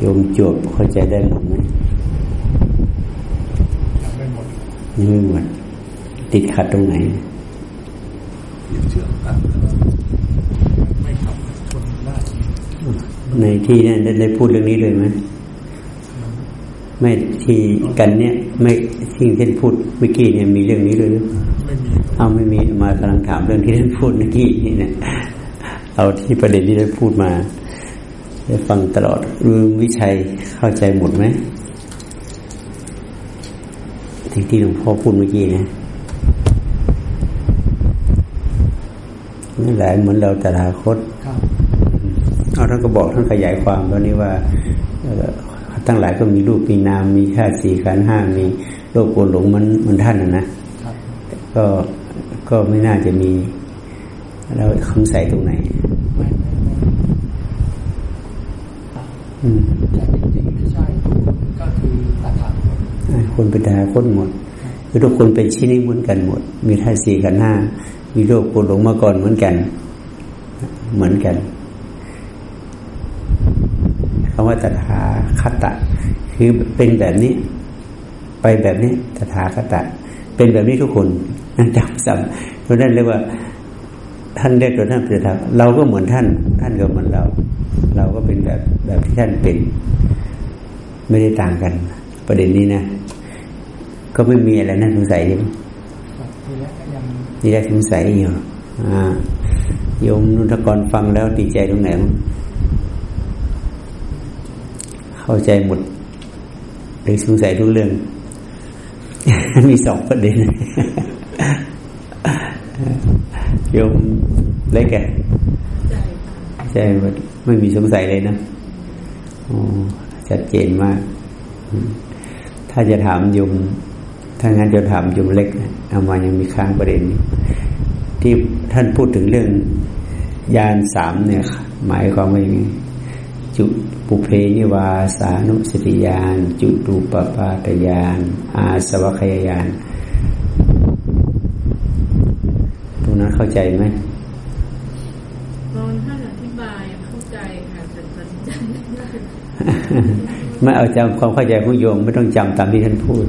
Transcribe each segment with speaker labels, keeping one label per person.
Speaker 1: โยมจบเข้าใจได้หมดไหม
Speaker 2: ยังไม่หมด
Speaker 1: ยังไม่หมด ติดขัดตรงไหน
Speaker 2: เชื่อมกันไม่ทำคนหน้าที่
Speaker 1: ในที่นั้นได้พูดเรื่องนี้เลยไหมไม่ที่กันเนี่ยไม่ที่ท่านพูดเมื่อกี้เนี่ยมีเรื่องนี้เลย
Speaker 2: ไม่มี
Speaker 1: เอาไม่มีมากำลังถามเรื่องที่ท่านพูดเมื่อกี้นี่นะเอาที่ประเด็นที่ท่านพูดมา ได้ฟังตลอดรู้วิชัยเข้าใจหมดไหมที่ที่หลวงพ่อพูดเมื่อกี้นะนั่นแหละเหมือนเราตถาคตเอาท่านก็บอกท่านขยายความแล้วนี้ว่าตั้งหลายก็มีรูปมีนามมีชาติสี่ขันห้ามีโลกโกหลงมันมันท่านนะนะก็ก็ไม่น่าจะมี แล้วคำใส่ตรงไหน
Speaker 2: อืม แต่จริงๆไม่ใช่ก็คือตถาคต
Speaker 1: คนเป็นตถาคตหมด คือทุกคนเป็นชิ้นนี้เหมือนกันหมด มีธาตุสี่ขันห้า มีโลกโกหลงมาก่อนเหมือนกัน เหมือนกันคำว่าตถาคตะ คือเป็นแบบนี้ ไปแบบนี้ตถาคตะ เป็นแบบนี้ทุกคนนั่นจำซ้ำเพราะนั้นเรียกว่า ท่านเรียกตัวท่านเป็นธรรมเราก็เหมือนท่าน ท่านก็เหมือนเรา เราก็เป็นแบบแบบที่ท่านเป็น ไม่ได้ต่างกัน ประเด็นนี้นะก็ไม่มีอะไรน่าสงสัยใช่ไหมนี่ได้สงสัยอยู่โยมนุทกรฟังแล้วตีใจตรงไหนเข้าใจหมดหรือสงสัยทุกเรื่อง มีสองประเด็น โยมเล็กแกใช่ไม่มีสงสัยเลยนะโอ้ชัดเจนมาก ถ้าจะถามโยมถ้างั้นจะถามโยมเล็กเอามายังมีค้างประเด็น ที่ท่านพูดถึงเรื่องยานสามเนี่ย หมายความว่าอย่างไงจุปุเพนิวาสานุสติยาน จุตูปปาตยาน อาสวัคยายาน ตรงนั้นเข้าใจไหม
Speaker 3: ตอนท่านอธิบายเข้าใจค่ะแต่จำ
Speaker 1: ไม่เอาจำความเข้าใจของโยมไม่ต้องจำตามที่ท่านพูด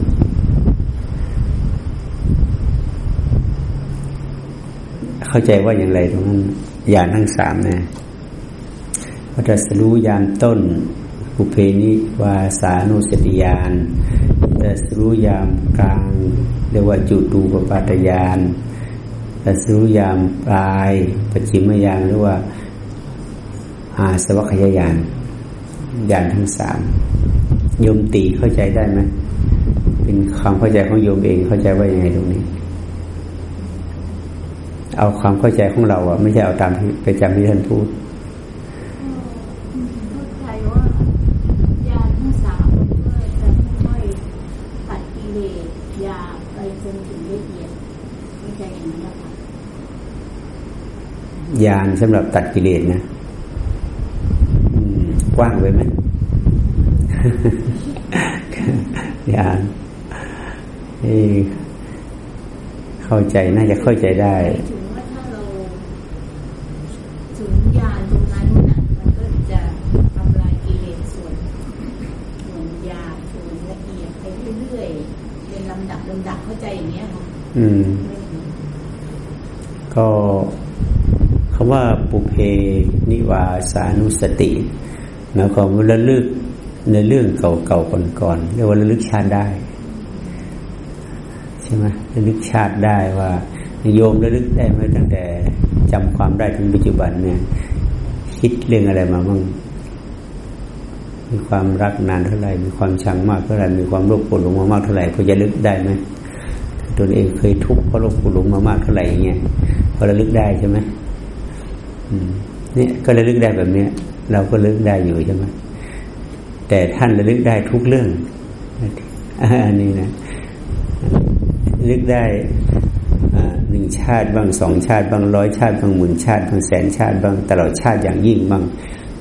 Speaker 1: เข้าใจว่าอย่างไรตรงนั้นยานทั้งสามนะวัฏสรู้ยามต้นปุเพนิวาสานุสติยานตัสรู้ยามกลาง เรียกว่าจุตูปปาตยาน ตัสรู้ยามปลาย ปัจฉิมยานหรือว่าอาสวัคยายานยานทั้งสามโยมตีเข้าใจได้ไหมเป็นความเข้าใจของโยมเองเข้าใจว่ายังไงตรงนี้ เอาความเข้าใจของเราอะไม่ใช่เอาตามที่ไปจำที่ท่านพูด ยานสำหรับตัดกิเลสนะกว้างไปไหมยานเข้าใจน่าจะเข้าใจได้อืม ก็ คำว่าปุเพนิวาสานุสติหมายความว่าระลึกในเรื่องเก่าๆก่อนๆเรียกว่าระลึกชาติได้ใช่ไหมระลึกชาติได้ว่าโยมระลึกได้ไหมตั้งแต่จำความได้ถึงปัจจุบันเนี่ย คิดเรื่องอะไรมาบ้างมีความรักนานเท่าไหร่ มีความชังมากเท่าไหร่ มีความโลภโกรธหลงมามากเท่าไหร่พอจะลึกได้ไหมตัวเองเคยทุกข์เพราะโลภโกรธหลงมามากเท่าไหร่อย่างเงี้ยพอระลึกได้ใช่ไหม เนี่ยก็ระลึกได้แบบเนี้ย เราก็ระลึกได้อยู่ใช่ไหมแต่ท่านระลึกได้ทุกเรื่องอันนี้นะลึกได้หนึ่งชาติบ้างสองชาติบ้างร้อยชาติบ้างหมื่นชาติบ้างแสนชาติบ้างตลอดชาติอย่างยิ่งบ้าง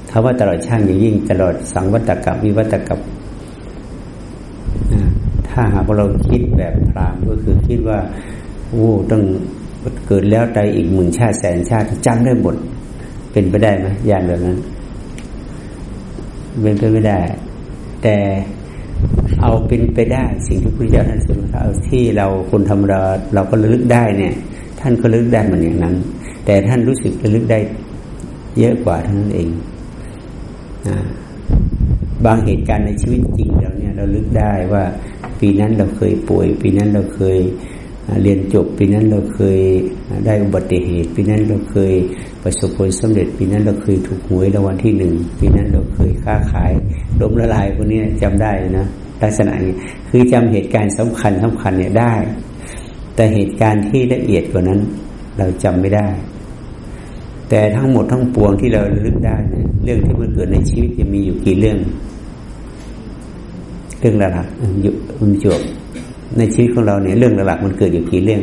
Speaker 1: ถ้าว่าตลอดชาติอย่างยิ่ง ตลอดสังวัตกับวิวัตกับถ้าหากเราคิดแบบพรามก็คือคิดว่าโอ้ต้องเกิดแล้วตายอีกหมื่นชาติแสนชาติจำได้หมด เป็นไปได้ไหมยานแบบนั้น เป็นไปไม่ได้ แต่เอาเป็นไปได้ สิ่งที่พระพุทธเจ้าท่านทรงเอาที่เราคนธรรมดาเราก็ระลึกได้เนี่ย ท่านก็ระลึกได้เหมือนอย่างนั้น แต่ท่านรู้สึกระลึกได้เยอะกว่าท่านั้นเองบางเหตุการณ์ในชีวิตจริงเราเนี่ย เราลึกได้ว่า ปีนั้นเราเคยป่วย ปีนั้นเราเคย เรียนจบปีนั้นเราเคยได้อุบัติเหตุ ปีนั้นเราเคยประสบผลสำเร็จ ปีนั้นเราเคยถูกหวยรางวัลที่หนึ่งปีนั้นเราเคยค้าขายล้มละลายพวกนี้จำได้นะลักษณะนี้คือจำเหตุการณ์สำคัญสำคัญเนี่ยได้ แต่เหตุการณ์ที่ละเอียดกว่านั้น เราจำไม่ได้ แต่ทั้งหมดทั้งปวงที่เราลึกได้เนี่ยเรื่องที่มันเกิดในชีวิตจะมีอยู่กี่เรื่อง เรื่องหลักๆอยู่มันจบ ในชีวิตของเราเนี่ยเรื่องหลักๆมันเกิดอยู่กี่เรื่อง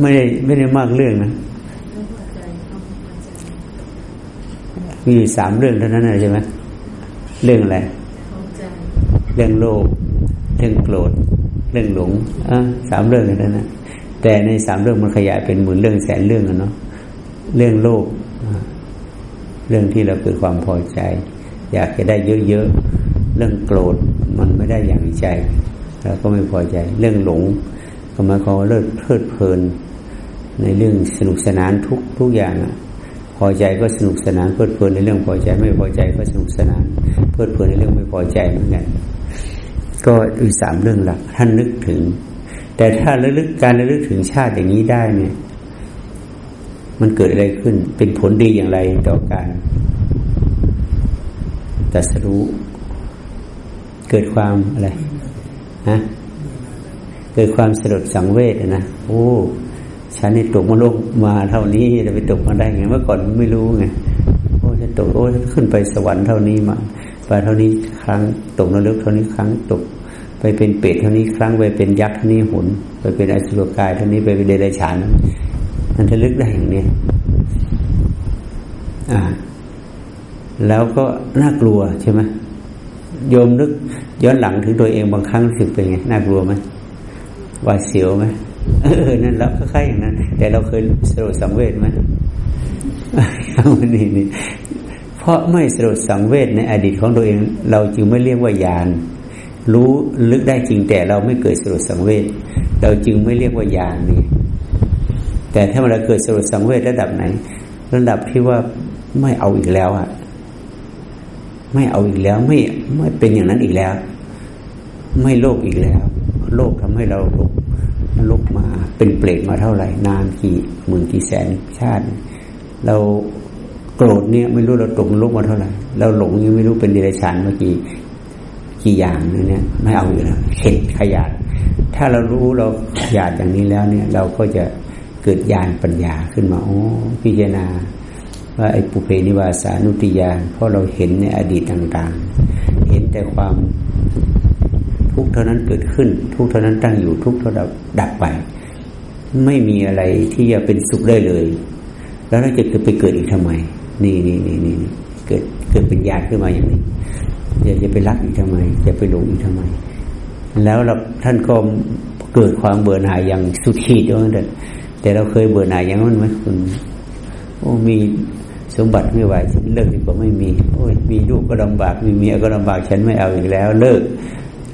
Speaker 1: ไม่ได้ไม่ได้มากเรื่องนะมีสามเรื่องเท่านั้นใช่ไหมเรื่องอะไรเรื่องโลภเรื่องโกรธ เรื่องหลงอะสามเรื่องเท่านั้นนะแต่ในสามเรื่องมันขยายเป็นหมื่นเรื่องแสนเรื่องอะเนาะเรื่องโลภ เรื่องที่เราเกิดความพอใจ อยากจะได้เยอะๆ เรื่องโกรธมันไม่ได้อย่างใจเราก็ไม่พอใจ เรื่องหลงก็หมายความว่าเลิศเพลิดเพลิน ในเรื่องสนุกสนานทุกทุกอย่างอะพอใจก็สนุกสนานเพลิดเพลินในเรื่องพอใจ ไม่พอใจก็สนุกสนาน เพลิดเพลินในเรื่องไม่พอใจเหมือนกันก็อีกสามเรื่องหลักท่านนึกถึง แต่ถ้าระลึกการระลึกถึงชาติอย่างนี้ได้เนี่ย มันเกิดอะไรขึ้น เป็นผลดีอย่างไรต่อการตัสรู้ เกิดความอะไรฮะเกิดความสลดสังเวชนะโอ้ฉันนี่ตกมาโลกมาเท่านี้จะไปตกมาได้ไงเมื่อก่อนไม่รู้ไงโอ้จะตกโอ้ขึ้นไปสวรรค์เท่านี้มาไปเท่านี้ครั้ง ตกนรกเท่านี้ครั้งตก ไปเป็นเปรตเท่านี้ครั้งไปเป็นยักษ์เท่านี้หุนไปเป็นอสุรกายเท่านี้ไปเป็นเดรัจฉาน มันจะลึกได้อย่างนี้อ่า แล้วก็น่ากลัวใช่ไหมโยมนึกย้อนหลังถึงตัวเองบางครั้งรู้สึกเป็นไงน่ากลัวไหมหวาดเสียวไหมเออนั่นเราก็คล้ายอย่างนั้น แต่เราเคยสลดสังเวชไหมนี่นี่เพราะไม่สลดสังเวชในอดีตของตัวเอง เราจึงไม่เรียกว่ายานรู้ลึกได้จริงแต่เราไม่เกิดสลดสังเวชเราจึงไม่เรียกว่ายานนี่ แต่ถ้าเราเกิดสลดสังเวชระดับไหน ระดับที่ว่าไม่เอาอีกแล้วอะไม่เอาอีกแล้วไม่ไม่เป็นอย่างนั้นอีกแล้ว ไม่โลภอีกแล้ว โลภทำให้เราหลงนรกมาเป็นเปรตมาเท่าไหร่ นานกี่หมื่นกี่แสนชาติ เราโกรธเนี่ยไม่รู้เราตกนรกมาเท่าไหร่เราหลงยังไม่รู้เป็นเดรัจฉานเมื่อกี้กี่อย่างเนี่ยไม่เอาอยู่แล้วเข็ดขยาดถ้าเรารู้เราขยาดอย่างนี้แล้วเนี่ย เราก็จะ เกิดญาณปัญญาขึ้นมาโอ้พิจารณา ว่าไอ้ปุเพนิวาสานุติยานเพราะเราเห็นในอดีตต่างๆ เห็นแต่ความทุกเท่านั้นเกิดขึ้น ทุกเท่านั้นตั้งอยู่ทุกเท่านั้นดับไป ไม่มีอะไรที่จะเป็นสุขได้เลย แล้วเราจะเกิดไปเกิดอีกทำไม นี่นี่นี่นี่เกิดเกิดเป็นญาณขึ้นมาอย่างนี้จะจะไปรักอีกทำไมจะไปหลงอีกทำไม แล้วเราท่านก็เกิดความเบื่อหน่ายอย่างสุดขีดด้วยนั่น แต่เราเคยเบื่อหน่ายอย่างนั้นไหมคุณโอ้มีสมบัติไม่ไหวฉันเลิกดีกว่าไม่มีโอ้ยมีลูกก็ลำบากมีเมียก็ลำบากฉันไม่เอาอีกแล้ว เลิก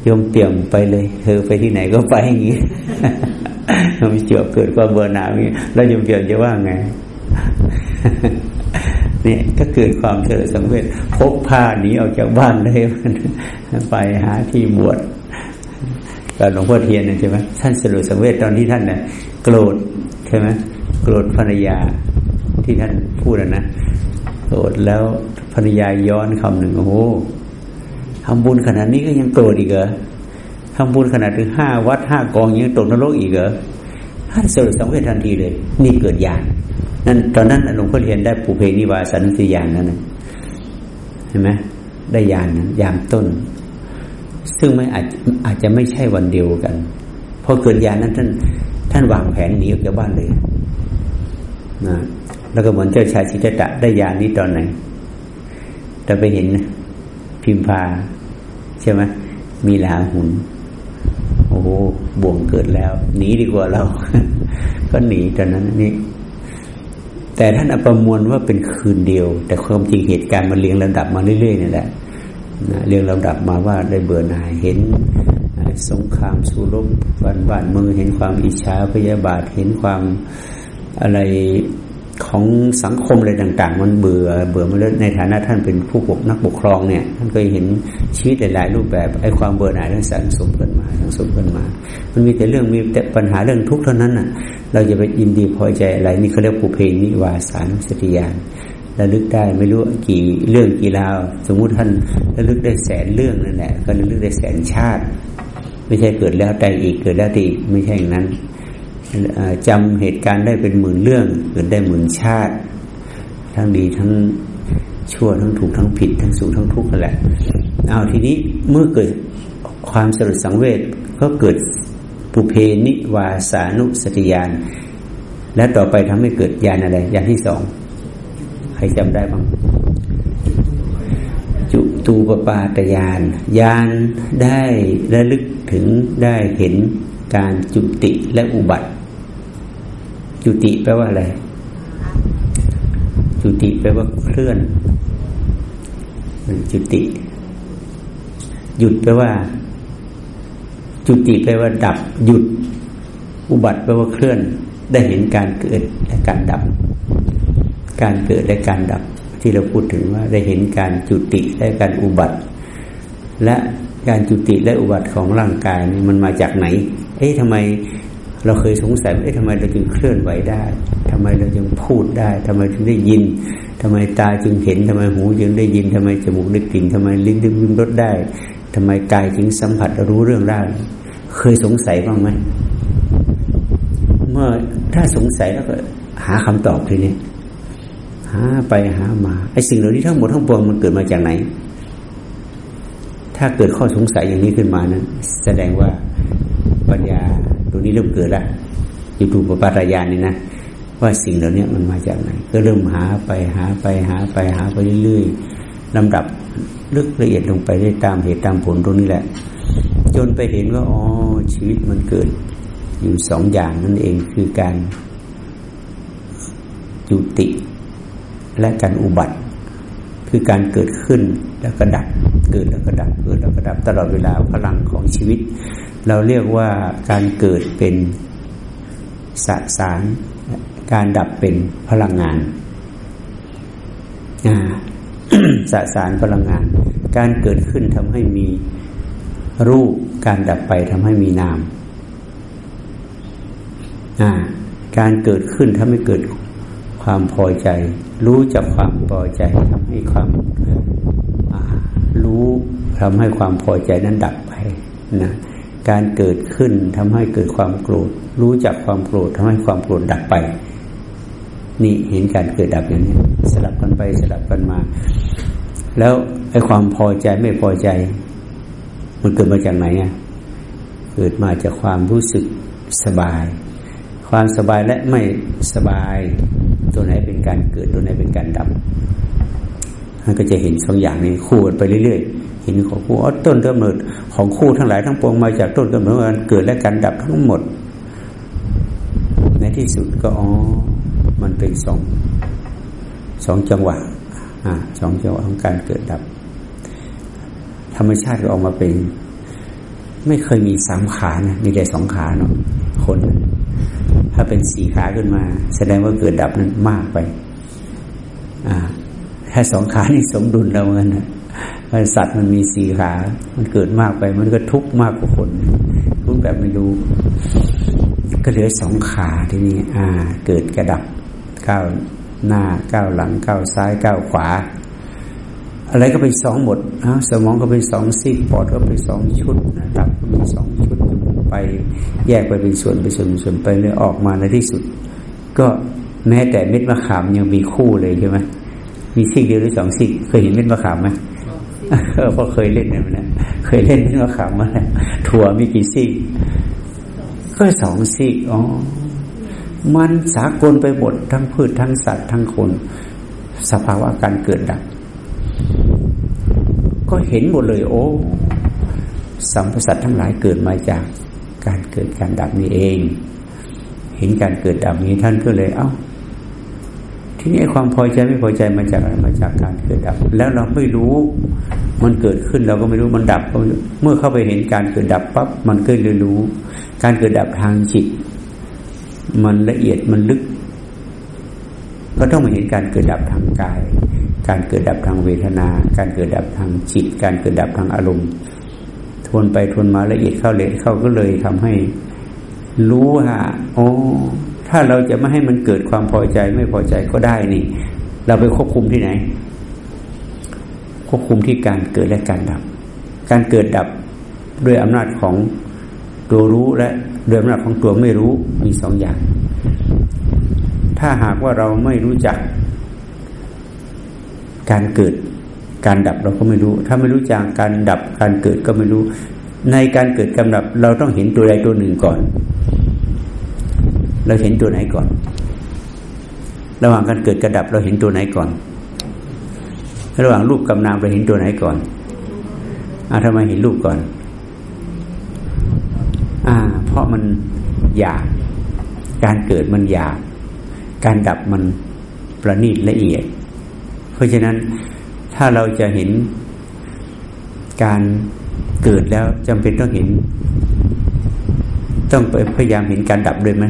Speaker 1: โยมเตี่ยมไปเลย เธอไปที่ไหนก็ไปอย่างนี้มันเจือเกิดความเบื่อหน่ายนี้แล้วยมเตี่ยมจะว่าไงเนี่ยก็เกิดความเฉลิมสังเวชพกผ้าหนีออกจากบ้านเลยไปหาที่บวชกับหลวงพ่อเทียนใช่ไหมท่านสรุปสังเวชตอนที่ท่านเนี่ยโกรธ ช่ไหมโกรธภรรยาที่ท่านพูดนะโกรธแล้วภรรยาย้อนคำหนึ่งโอ้โหทำบุญขนาดนี้ก็ยังโกรธอีกเหรอทำบุญขนาดถึงห้าวัดห้ากองยังตกนรกอีกเหรอท่านสรุปสังเวชทันทีเลย นี่เกิดญาณนั่นตอนนั้นหลวงพ่อเทียนได้ปูเพนิวาสันติญาณนั่นเห็นไหมได้ญาณนั้นยามต้น ซึ่งไม่อาจอาจจะไม่ใช่วันเดียวกันพอเกิดญาณนั้นท่าน ท่านวางแผนหนีออกจากบ้านเลยนะแล้วก็เหมือนเจ้าชายชิตตะได้ญาณนี้ตอนไหนแต่ไปเห็นพิมพาใช่ไหมมีหลาหุนโอ้โหบ่วงเกิดแล้ว หนีดีกว่าเรา ก็หนีตอนนั้นนี่แต่ท่านอประมวลว่าเป็นคืนเดียว แต่ความจริงเหตุการณ์มันเรียงลำดับมาเรื่อยๆนี่แหละเรียงลำดับมาว่าได้เบื่อหน่ายเห็น สงครามสู้รบวันบานเมืองเห็นความอิจฉาพยาบาทเห็นความอะไรของสังคมอะไรต่าง ๆ มันเบื่อเบื่อมาแล้วในฐานะท่านเป็นผู้ปกนักปกครองเนี่ยท่านเคยเห็นชีวิตหลาย ๆ รูปแบบไอ้ความเบื่อหน่ายนั้นสังสมกันมาสังสมกันมา มันมีแต่เรื่องมีแต่ปัญหาเรื่องทุกข์เท่านั้นน่ะ เราจะไปยินดีพอใจอะไรนี่เขาเรียกผูเพนิวาสารสติยานระลึกได้ไม่รู้กี่เรื่องกี่ราวสมมุติท่านระลึกได้แสนเรื่องนั่นแหละก็ระลึกได้แสนชาติ ไม่ใช่เกิดแล้วแต่อีกเกิดแล้วตีไม่ใช่อย่างนั้นจำเหตุการณ์ได้เป็นหมื่นเรื่องเกิดได้หมื่นชาติ ทั้งดีทั้งชั่วทั้งถูกทั้งผิด ทั้งสุขทั้งทุกข์นั่นแหละเอาทีนี้เมื่อเกิดความสลดสังเวชก็เกิดปุเพนิวาสานุสติยานและต่อไปทำให้เกิดยานอะไรยานที่สองใครจำได้บ้าง ตูปปาตยานยานได้ระลึกถึงได้เห็นการจุติและอุบัติ จุติแปลว่าอะไร จุติแปลว่าเคลื่อน จุติ หยุดแปลว่า จุติแปลว่า ดับ หยุด อุบัติแปลว่าเคลื่อน ได้เห็นการเกิดและการดับ การเกิดและการดับ ที่เราพูดถึงว่าได้เห็นการจุติและการอุบัติ และการจุติและอุบัติของร่างกายนี่มันมาจากไหน เอ๊ะทำไมเราเคยสงสัยว่าเอ๊ะทำไมเราจึงเคลื่อนไหวได้ทำไมเราจึงพูดได้ทำไมจึงได้ยินทำไมตาจึงเห็นทำไมหูจึงได้ยินทำไมจมูกได้กลิ่นทำไมลิ้นได้ลิ้มรสได้ทำไมกายจึงสัมผัสรู้เรื่องได้ เคยสงสัยบ้างไหมเมื่อถ้าสงสัยแล้วก็หาคำตอบทีนี้ หาไปหามาไอ้สิ่งเหล่านี้ทั้งหมดทั้งปวงมันเกิดมาจากไหน ถ้าเกิดข้อสงสัยอย่างนี้ขึ้นมานะแสดงว่าปัญญาตรงนี้เริ่มเกิดล้วอยู่ตูปปัตยานนี่นะว่าสิ่งเหล่านี้มันมาจากไหน ก็เริ่มหาไปหาไปหาไปหาไปเรื่อยๆลำดับลึกละเอียดลงไปได้ตามเหตุตามผลตรงนี้แหละ จนไปเห็นว่าอ๋อชีวิตมันเกิด อยู่สองอย่างนั่นเองคือการจุติ และการอุบัติ คือการเกิดขึ้นแล้วก็ดับ เกิดแล้วก็ดับ เกิดแล้วก็ดับตลอดเวลาพลังของชีวิต เราเรียกว่าการเกิดเป็นสสาร การดับเป็นพลังงานสสารพลังงาน การเกิดขึ้นทำให้มีรูป การดับไปทำให้มีนาม การเกิดขึ้นทำให้เกิด ความพอใจ รู้จักความพอใจทำให้ความรู้ทำให้ความพอใจนั้นดับไปนะการเกิดขึ้นทำให้เกิดความโกรธ รู้จักความโกรธทำให้ความโกรธดับไป นี่เห็นการเกิดดับอย่างนี้ สลับกันไปสลับกันมา แล้วไอ้ความพอใจไม่พอใจ มันเกิดมาจากไหนอะเกิดมาจากความรู้สึกสบาย ความสบายและไม่สบาย ตัวไหนเป็นการเกิดตัวไหนเป็นการดับมันก็จะเห็นสองอย่างนี้คู่กันไปเรื่อยๆ เห็นของคู่ต้นกำเนิดของคู่ทั้งหลายทั้งปวงมาจากต้นกำเนิดการเกิดและการดับทั้งหมด ในที่สุดก็อ๋อ มันเป็นสองสองจังหวะอ่าสองจังหวะของการเกิดดับ ธรรมชาติก็ออกมาเป็น ไม่เคยมีสามขานะมีแต่สองขาเนาะคน ถ้าเป็นสี่ขาขึ้นมา แสดงว่าเกิดดับนั้นมากไป อ่า ถ้าสองขานี่สมดุลแล้วเงินนะสัตว์มันมีสี่ขา มันเกิดมากไป มันก็ทุกข์มากกว่าคน ทุกแบบไม่รู้ ก็เหลือสองขาที่นี่อ่า เกิดกระดับก้าวหน้าก้าวหลังก้าวซ้ายก้าวขวา อะไรก็เป็นสองหมดนะสมองก็เป็นสองซีกปอดก็เป็นสองชุดนะตับก็เป็นสองชุด ไปแยกไปเป็นส่วนเป็นส่วนส่วนไปเลยออกมาในที่สุด ก็แม้แต่เม็ดมะขามยังมีคู่เลยใช่ไหมมีซีกเดียวหรือสองซีกเคยเห็นเม็ดมะขามไหมเพราะเคยเล่นเนี่ยนะเคยเล่นนี่ก็ขำมาแล้วถั่วมีกี่ซี่ก็สองซี่อ๋อมันสากลไปหมดทั้งพืชทั้งสัตว์ทั้งคน สภาวะการเกิดดับ ก็เห็นหมดเลย โอ้สัมพสัตทั้งหลายเกิดมาจาก การเกิดการดับนี่เอง เห็นการเกิดดับนี้ท่านก็เลย เอา้า ทีนี้ความพอใจไม่พอใจมาจากอะไรมาจากการเกิดดับ แล้วเราไม่รู้มันเกิดขึ้นเราก็ไม่รู้มันดับเมื่อเข้าไปเห็นการเกิดดับปั๊บมันก็เลยรู้ การเกิดดับทางจิต มันละเอียดมันลึก ก็ต้องมาเห็นการเกิดดับทางกาย การเกิดดับทางเวทนา การเกิดดับทางจิต การเกิดดับทางอารมณ์ วนไปทวนมาละเอียดเข้าเลยเข้าก็เลยทำให้รู้ว่าโอ้ถ้าเราจะไม่ให้มันเกิดความพอใจไม่พอใจก็ได้นี่ เราไปควบคุมที่ไหน ควบคุมที่การเกิดและการดับ การเกิดดับด้วยอำนาจของตัวรู้และด้วยอำนาจของตัวไม่รู้มีสองอย่าง ถ้าหากว่าเราไม่รู้จักการเกิด การดับเราก็ไม่รู้ ถ้าไม่รู้จักการดับการเกิดก็ไม่รู้ ในการเกิดการดับ เราต้องเห็นตัวใดตัวหนึ่งก่อน เราเห็นตัวไหนก่อน ระหว่างการเกิดกระดับเราเห็นตัวไหนก่อน ระหว่างรูปกับนามเราเห็นตัวไหนก่อนอาทำไมเห็นรูปก่อน อ่า เพราะมันหยาบการเกิดมันหยาบการดับมันประณีตละเอียด เพราะฉะนั้น ถ้าเราจะเห็นการเกิดแล้วจำเป็นต้องเห็น ต้องไปพยายามเห็นการดับด้วยไหม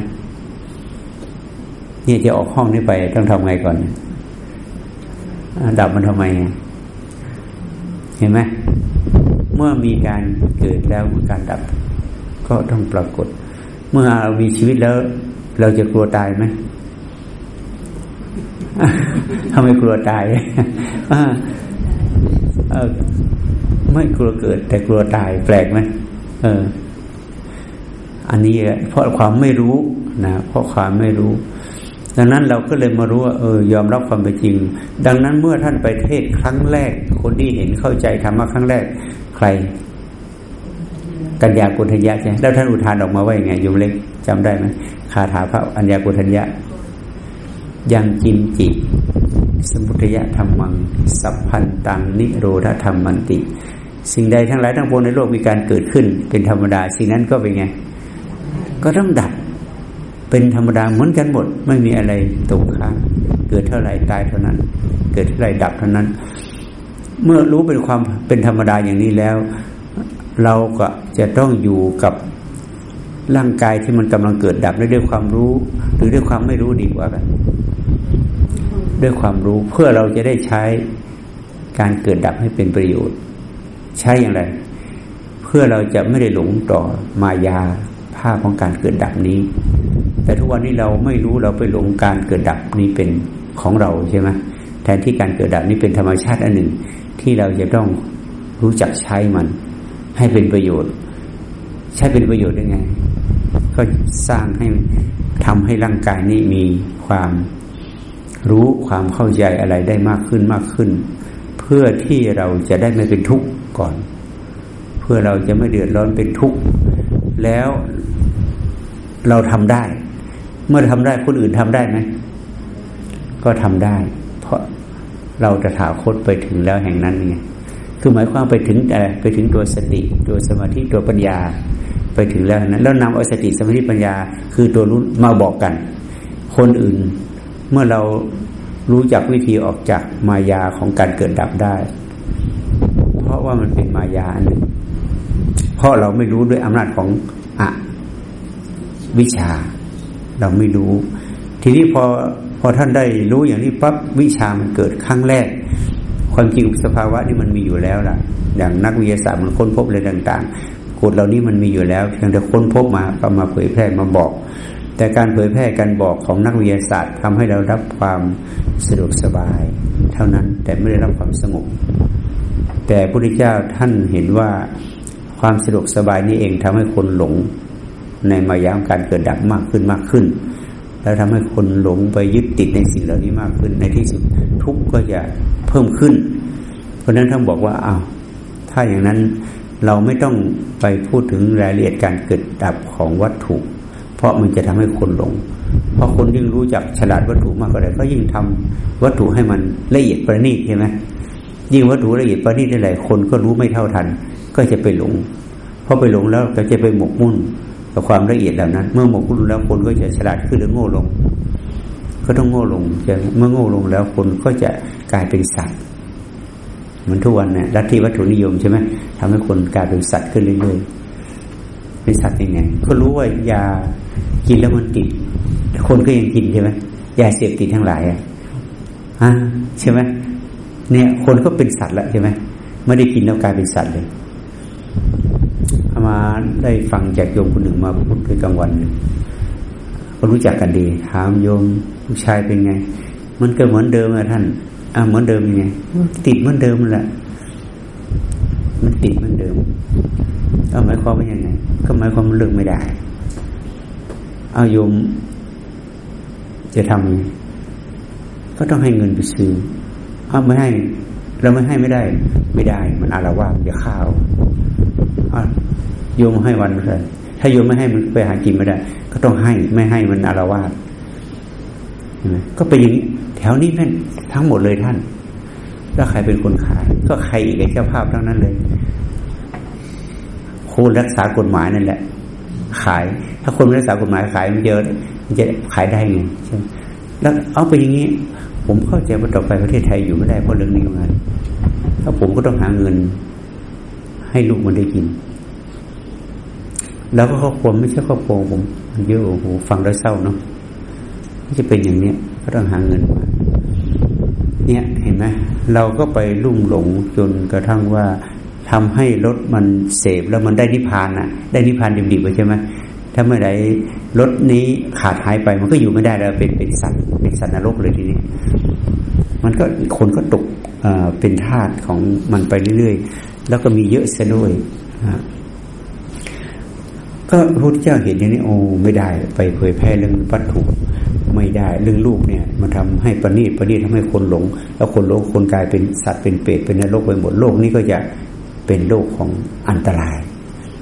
Speaker 1: เนี่ยจะออกห้องนี้ไปต้องทำไงก่อน ดับมันทำไม เห็นไหมเมื่อมีการเกิดแล้วการดับ ก็ต้องปรากฏ เมื่อเรามีชีวิตแล้ว เราจะกลัวตายไหม ทำไมกลัวตายไม่กลัวเกิด แต่กลัวตายแปลกไหมเออ อันนี้เพราะความไม่รู้นะเพราะความไม่รู้ ดังนั้นเราก็เลยมารู้ว่าเออยอมรับความเป็นจริง ดังนั้นเมื่อท่านไปเทศครั้งแรก คนที่เห็นเข้าใจธรรมะครั้งแรก ใคร กัญญากุทัญญะใช่แล้วท่านอุทานออกมาว่าอย่างไงโยมเล็กจำได้ไหมคาถาพระอัญญากุทัญญะ ยังจิมจิ สมุทยธรรมัง สัพพันตังนิโรธธรรมมันติ สิ่งใดทั้งหลายทั้งปวงในโลกมีการเกิดขึ้น เป็นธรรมดา สิ่งนั้นก็เป็นไง ก็ต้องดับ เป็นธรรมดาเหมือนกันหมด ไม่มีอะไรตกค้าง เกิดเท่าไรตายเท่านั้น เกิดเท่าไรดับเท่านั้น เมื่อรู้เป็นความเป็นธรรมดาอย่างนี้แล้ว เราก็จะต้องอยู่กับร่างกายที่มันกำลังเกิดดับด้วยความรู้ หรือด้วยความไม่รู้ดีกว่ากัน ด้วยความรู้เพื่อเราจะได้ใช้การเกิดดับให้เป็นประโยชน์ ใช้อย่างไร เพื่อเราจะไม่ได้หลงต่อมายาภาพของการเกิดดับนี้ แต่ทุกวันนี้เราไม่รู้เราไปหลงการเกิดดับนี้เป็นของเราใช่ไหมแทนที่การเกิดดับนี้เป็นธรรมชาติอันหนึ่ง ที่เราจะต้องรู้จักใช้มัน ให้เป็นประโยชน์ ใช้เป็นประโยชน์ได้ไง ก็สร้างให้ทำให้ร่างกายนี้มีความ รู้ความเข้าใจอะไรได้มากขึ้นมากขึ้น เพื่อที่เราจะได้ไม่เป็นทุกข์ก่อน เพื่อเราจะไม่เดือดร้อนเป็นทุกข์แล้วเราทำได้ เมื่อทำได้คนอื่นทำได้ไหมก็ทำได้ เพราะเราจะถาคตไปถึงแล้วแห่งนั้นไงคือหมายความไปถึงอะไรไปถึงตัวสติ ตัวสมาธิตัวปัญญาไปถึงแล้วนั้นแล้วนำเอาสติสมาธิปัญญา คือตัวรู้มาบอกกัน คนอื่น เมื่อเรารู้จักวิธีออกจากมายาของการเกิดดับได้ เพราะว่ามันเป็นมายาหนึ่งเพราะเราไม่รู้ด้วยอำนาจของอะวิชา เราไม่รู้ ทีนี้พอพอท่านได้รู้อย่างนี้ปั๊บวิชามันเกิดครั้งแรก ความจริงสภาวะนี่มันมีอยู่แล้วล่ะ อย่างนักวิทยาศาสตร์มันค้นพบอะไรต่าง ๆกฎเหล่านี้มันมีอยู่แล้วเพียงแต่ค้นพบมาก็มาเผยแพร่มาบอก แต่การเผยแพร่การบอกของนักวิทยาศาสตร์ทำให้เรารับความสะดวกสบาย เท่านั้นแต่ไม่ได้รับความสงบ แต่พระพุทธเจ้าท่านเห็นว่าความสะดวกสบายนี้เองทำให้คนหลงในมายามการเกิดดับมากขึ้นมากขึ้น แล้วทำให้คนหลงไปยึดติดในสิ่งเหล่านี้มากขึ้นในที่สุดทุกข์ก็จะเพิ่มขึ้น เพราะนั้นท่านบอกว่าอ้าวถ้าอย่างนั้นเราไม่ต้องไปพูดถึงรายละเอียดการเกิดดับของวัตถุ เพราะมันจะทำให้คนหลง เพราะคนยิ่งรู้จักฉลาดวัตถุมากกว่าใดก็ยิ่งทำวัตถุให้มันละเอียดประณีตใช่ไหมยิ่งวัตถุละเอียดประณีตเท่าไหร่คนก็รู้ไม่เท่าทัน ก็จะไปหลงพอไปหลงแล้วก็จะไปหมกมุ่นกับความละเอียดเหล่านั้น เมื่อหมกมุ่นแล้วคนก็จะฉลาดขึ้นหรือโง่ลง ก็ต้องโง่ลงจะเมื่อโง่ลงแล้วคนก็จะกลายเป็นสัตว์เหมือนทุกวันเนี่ยลัทธิวัตถุนิยมใช่ไหมทำให้คนกลายเป็นสัตว์ขึ้นเรื่อยๆเป็นสัตว์ยังไง ก็รู้ว่ายา กินแล้วมันติด คนก็ยังกินใช่ไหมยาเสพติดทั้งหลายอะใช่ไหมเนี่ย คนก็เป็นสัตว์แล้วใช่ไหมไม่ได้กินแล้วกลายเป็นสัตว์เลยมาได้ฟังจากโยมคนหนึ่งมาพูดในกลางวันก็รู้จักกันดี ถามโยมลูกชายเป็นไง มันก็เหมือนเดิมอะท่านอ่าเหมือนเดิมยังไง ติดเหมือนเดิมแหละมันติดเหมือนเดิมเอาหมายความว่ายังไง ก็หมายความมันเลิกไม่ได้ เอาโยมจะทำไงก็ต้องให้เงินไปซื้อเอาไม่ให้เราไม่ให้ไม่ได้ ไม่ได้ มันอารวาสจะข้าวโยมให้วันเลยถ้าโยมไม่ให้มันไปหากินไม่ได้ ก็ต้องให้ไม่ให้มันอารวาสใช่ไหมก็ไปอย่างนี้แถวนี้นั่นทั้งหมดเลยท่านแล้วใครเป็นคนขาย ก็ใครอีกไอ้เจ้าภาพทั้งนั้นเลยคนรักษากฎหมายนั่นแหละ ขาย ถ้าคนไม่รักษากฎหมายขายมันเยอะมันจะขายได้ไงใช่แล้วเอาไปอย่างนี้ ผมเข้าใจว่าต่อไปประเทศไทยอยู่ไม่ได้เพราะเรื่องนี้มาถ้าผมก็ต้องหาเงิน ให้ลูกมันได้กิน แล้วก็ครอบครัวไม่ใช่ครอบครัวผมเยอะโอ้โหฟังแล้วเศร้าเนาะไม่จะเป็นอย่างเนี้ยก็ต้องหาเงินมาเนี่ยเห็นไหมเราก็ไปลุ่มหลงจนกระทั่งว่า ทำให้รถมันเสพแล้วมันได้นิพพานอะ ได้นิพพานดิบๆไปใช่ไหมถ้าเมื่อไหร่รถนี้ขาดหายไปมันก็อยู่ไม่ได้แล้วเป็นเป็นสัตว์เป็นสัตว์นรกเลยทีนี้ มันก็คนก็ตกเป็นทาสของมันไปเรื่อยๆ แล้วก็มีเยอะซะด้วยก็พระพุทธเจ้าเห็นอย่างนี้โอ้ไม่ได้ ไปเผยแพร่เรื่องวัตถุไม่ได้เรื่องลูกเนี่ย มันทำให้ประณีตประณีตทำให้คนหลง แล้วคนหลงคนกลายเป็นสัตว์เป็นเปรตเป็นนรกไปหมดโลกนี้ก็จะ เป็นโลกของอันตราย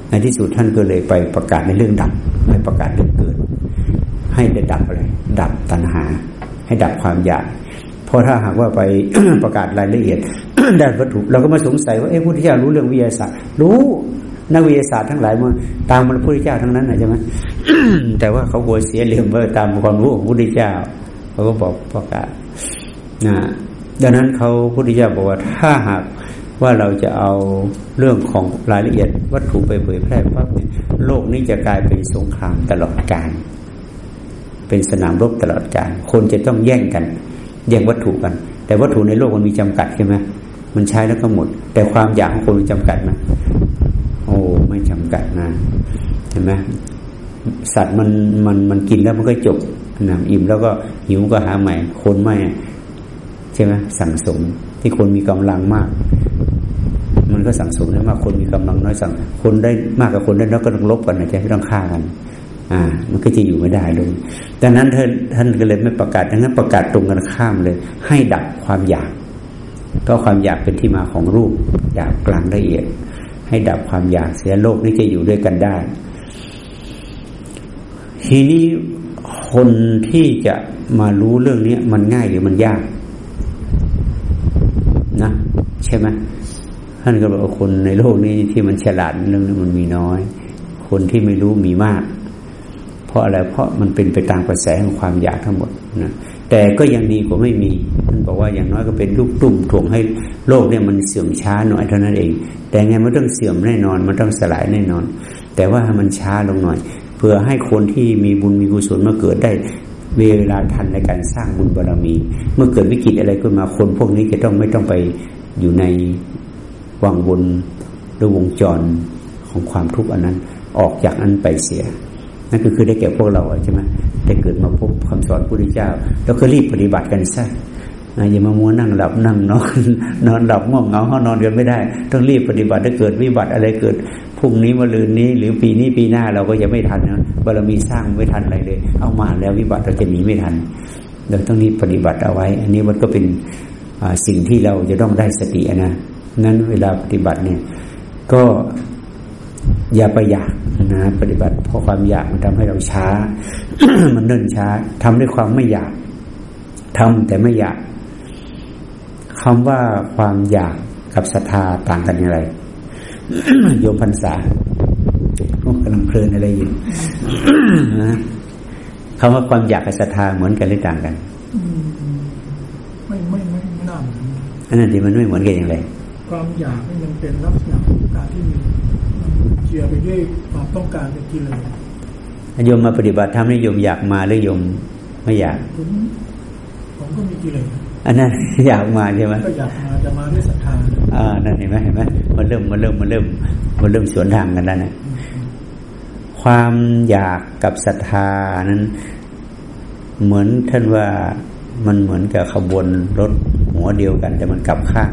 Speaker 1: ในที่สุดท่านก็เลยไปประกาศในเรื่องดับไม่ประกาศเรื่องเกิด ให้ได้ดับอะไรดับตัณหา ให้ดับความอยากเพราะถ้าหากว่าไปประกาศรายละเอียดด้านวัตถุเราก็มาสงสัยว่าเอ๊ะพุทธเจ้ารู้เรื่องวิทยาศาสตร์ รู้นักวิทยาศาสตร์ทั้งหลายมาตามพระพุทธเจ้าทั้งนั้นนะใช่ไหมแต่ว่าเขาหัวเสียเหลี่ยมว่าตามความรู้ของพุทธเจ้าเขาก็บอกประกาศนะดังนั้นเขาพุทธเจ้าบอกว่าถ้าหาก ว่าเราจะเอาเรื่องของรายละเอียดวัตถุไปเผยแพร่ปั๊บเนี่ยโลกนี้จะกลายเป็นสงครามตลอดกาลเป็นสนามรบตลอดกาลคนจะต้องแย่งกัน แย่งวัตถุกัน แต่วัตถุในโลกมันมีจำกัดใช่ไหมมันใช้แล้วก็หมด แต่ความอยากของคนมีจำกัดไหมโอ้ไม่จำกัดนะเห็นไหมสัตว์มันมันมันกินแล้วมันก็จบนะอิ่มแล้วก็หิวก็หาใหม่คนไม่ใช่ไหมสั่งสม ที่คนมีกำลังมาก มันก็สั่งสมได้มากคนมีกำลังน้อยสั่ง คนได้มากกับคนได้น้อยก็ต้องลบกันนะจ๊ะไม่ต้องฆ่ากัน อ่า มันก็จะอยู่ไม่ได้เลยดังนั้นท่านท่านก็เลยไม่ประกาศดังนั้นประกาศตรงกันข้ามเลย ให้ดับความอยาก ก็ความอยากเป็นที่มาของรูปอยากกลางละเอียด ให้ดับความอยากเสียโลกนี้จะอยู่ด้วยกันได้ทีนี้คนที่จะมารู้เรื่องนี้มันง่ายหรือมันยาก ใช่ไหมท่านก็บอกว่าคนในโลกนี้ที่มันฉลาดเรื่องนี้มันมีน้อย คนที่ไม่รู้มีมาก เพราะอะไรเพราะมันเป็นไปตามกระแสของความอยากทั้งหมดนะแต่ก็ยังดีกว่าไม่มีท่านบอกว่าอย่างน้อยก็เป็นลูกตุ่มถ่วงให้โลกเนี่ยมันเสื่อมช้าหน่อยเท่านั้นเอง แต่ไงมันต้องเสื่อมแน่นอน มันต้องสลายแน่นอน แต่ว่ามันช้าลงหน่อย เพื่อให้คนที่มีบุญมีกุศลมาเกิดได้เวลาทันในการสร้างบุญบารรมี เมื่อเกิดวิกฤตอะไรขึ้นมาคนพวกนี้จะต้องไม่ต้องไป อยู่ในวังวนหรือวงจรของความทุกข์อันนั้น ออกจากนั้นไปเสีย นั่นก็คือได้แก่พวกเราใช่ไหมได้เกิดมาพบคำสอนพระพุทธเจ้าแล้วก็รีบปฏิบัติกันซะอย่ามามัวนั่งหลับนั่งนอนนอนหลับง่วงเหงาห้อนอนกันไม่ได้ ต้องรีบปฏิบัติถ้าเกิดวิบัติอะไรเกิดพรุ่งนี้มะรืนนี้ หรือปีนี้ปีหน้าเราก็จะไม่ทันนะบารมีสร้างไม่ทันอะไรเลย เอามาแล้ววิบัติเราจะหนีไม่ทันเราต้องรีบปฏิบัติเอาไว้ อันนี้มันก็เป็น สิ่งที่เราจะต้องได้สตินะนั้นเวลาปฏิบัติเนี่ย ก็อย่าไปอยากนะปฏิบัติ เพราะความอยากมันทำให้เราช้า มันเนิ่นช้าทำด้วยความไม่อยากทำแต่ไม่อยากคำว่าความอยากกับศรัทธาต่างกันอย่างไรโยมพรรษากำลังเพลินอะไรอยู่นะคำว่าความอยากกับศรัทธาเหมือนกันหรือต่างกัน
Speaker 2: อืมไม่ไม่ไม่ไม่น่าเหมือ น
Speaker 1: อันนั้นที่มันไม่เหมือนกันอย่างไร
Speaker 2: ความอยากนี่มันเป็นลักษณะของการที่มีเจียไปด้วยความต้องการเป็นกิเลส
Speaker 1: โยมมาปฏิบัติธรรมนี่โยมอยากมาหรือโยมไม่อยาก
Speaker 2: ผมผมก็มีกิเลส
Speaker 1: อันนั้นอยากมาใช่ไหม
Speaker 2: ก็อยากมาจะมาด้วยศรัทธา
Speaker 1: อ่านั่นเห็นไหมเห็นไหมมันเริ่มมันเริ่มมันเริ่มมันเริ่มสวนทางกันแล้วนะความอยากกับศรัทธานั้น เหมือนท่านว่ามันเหมือนกับขบวนรถ หัวเดียวกัน แต่มันกลับข้าง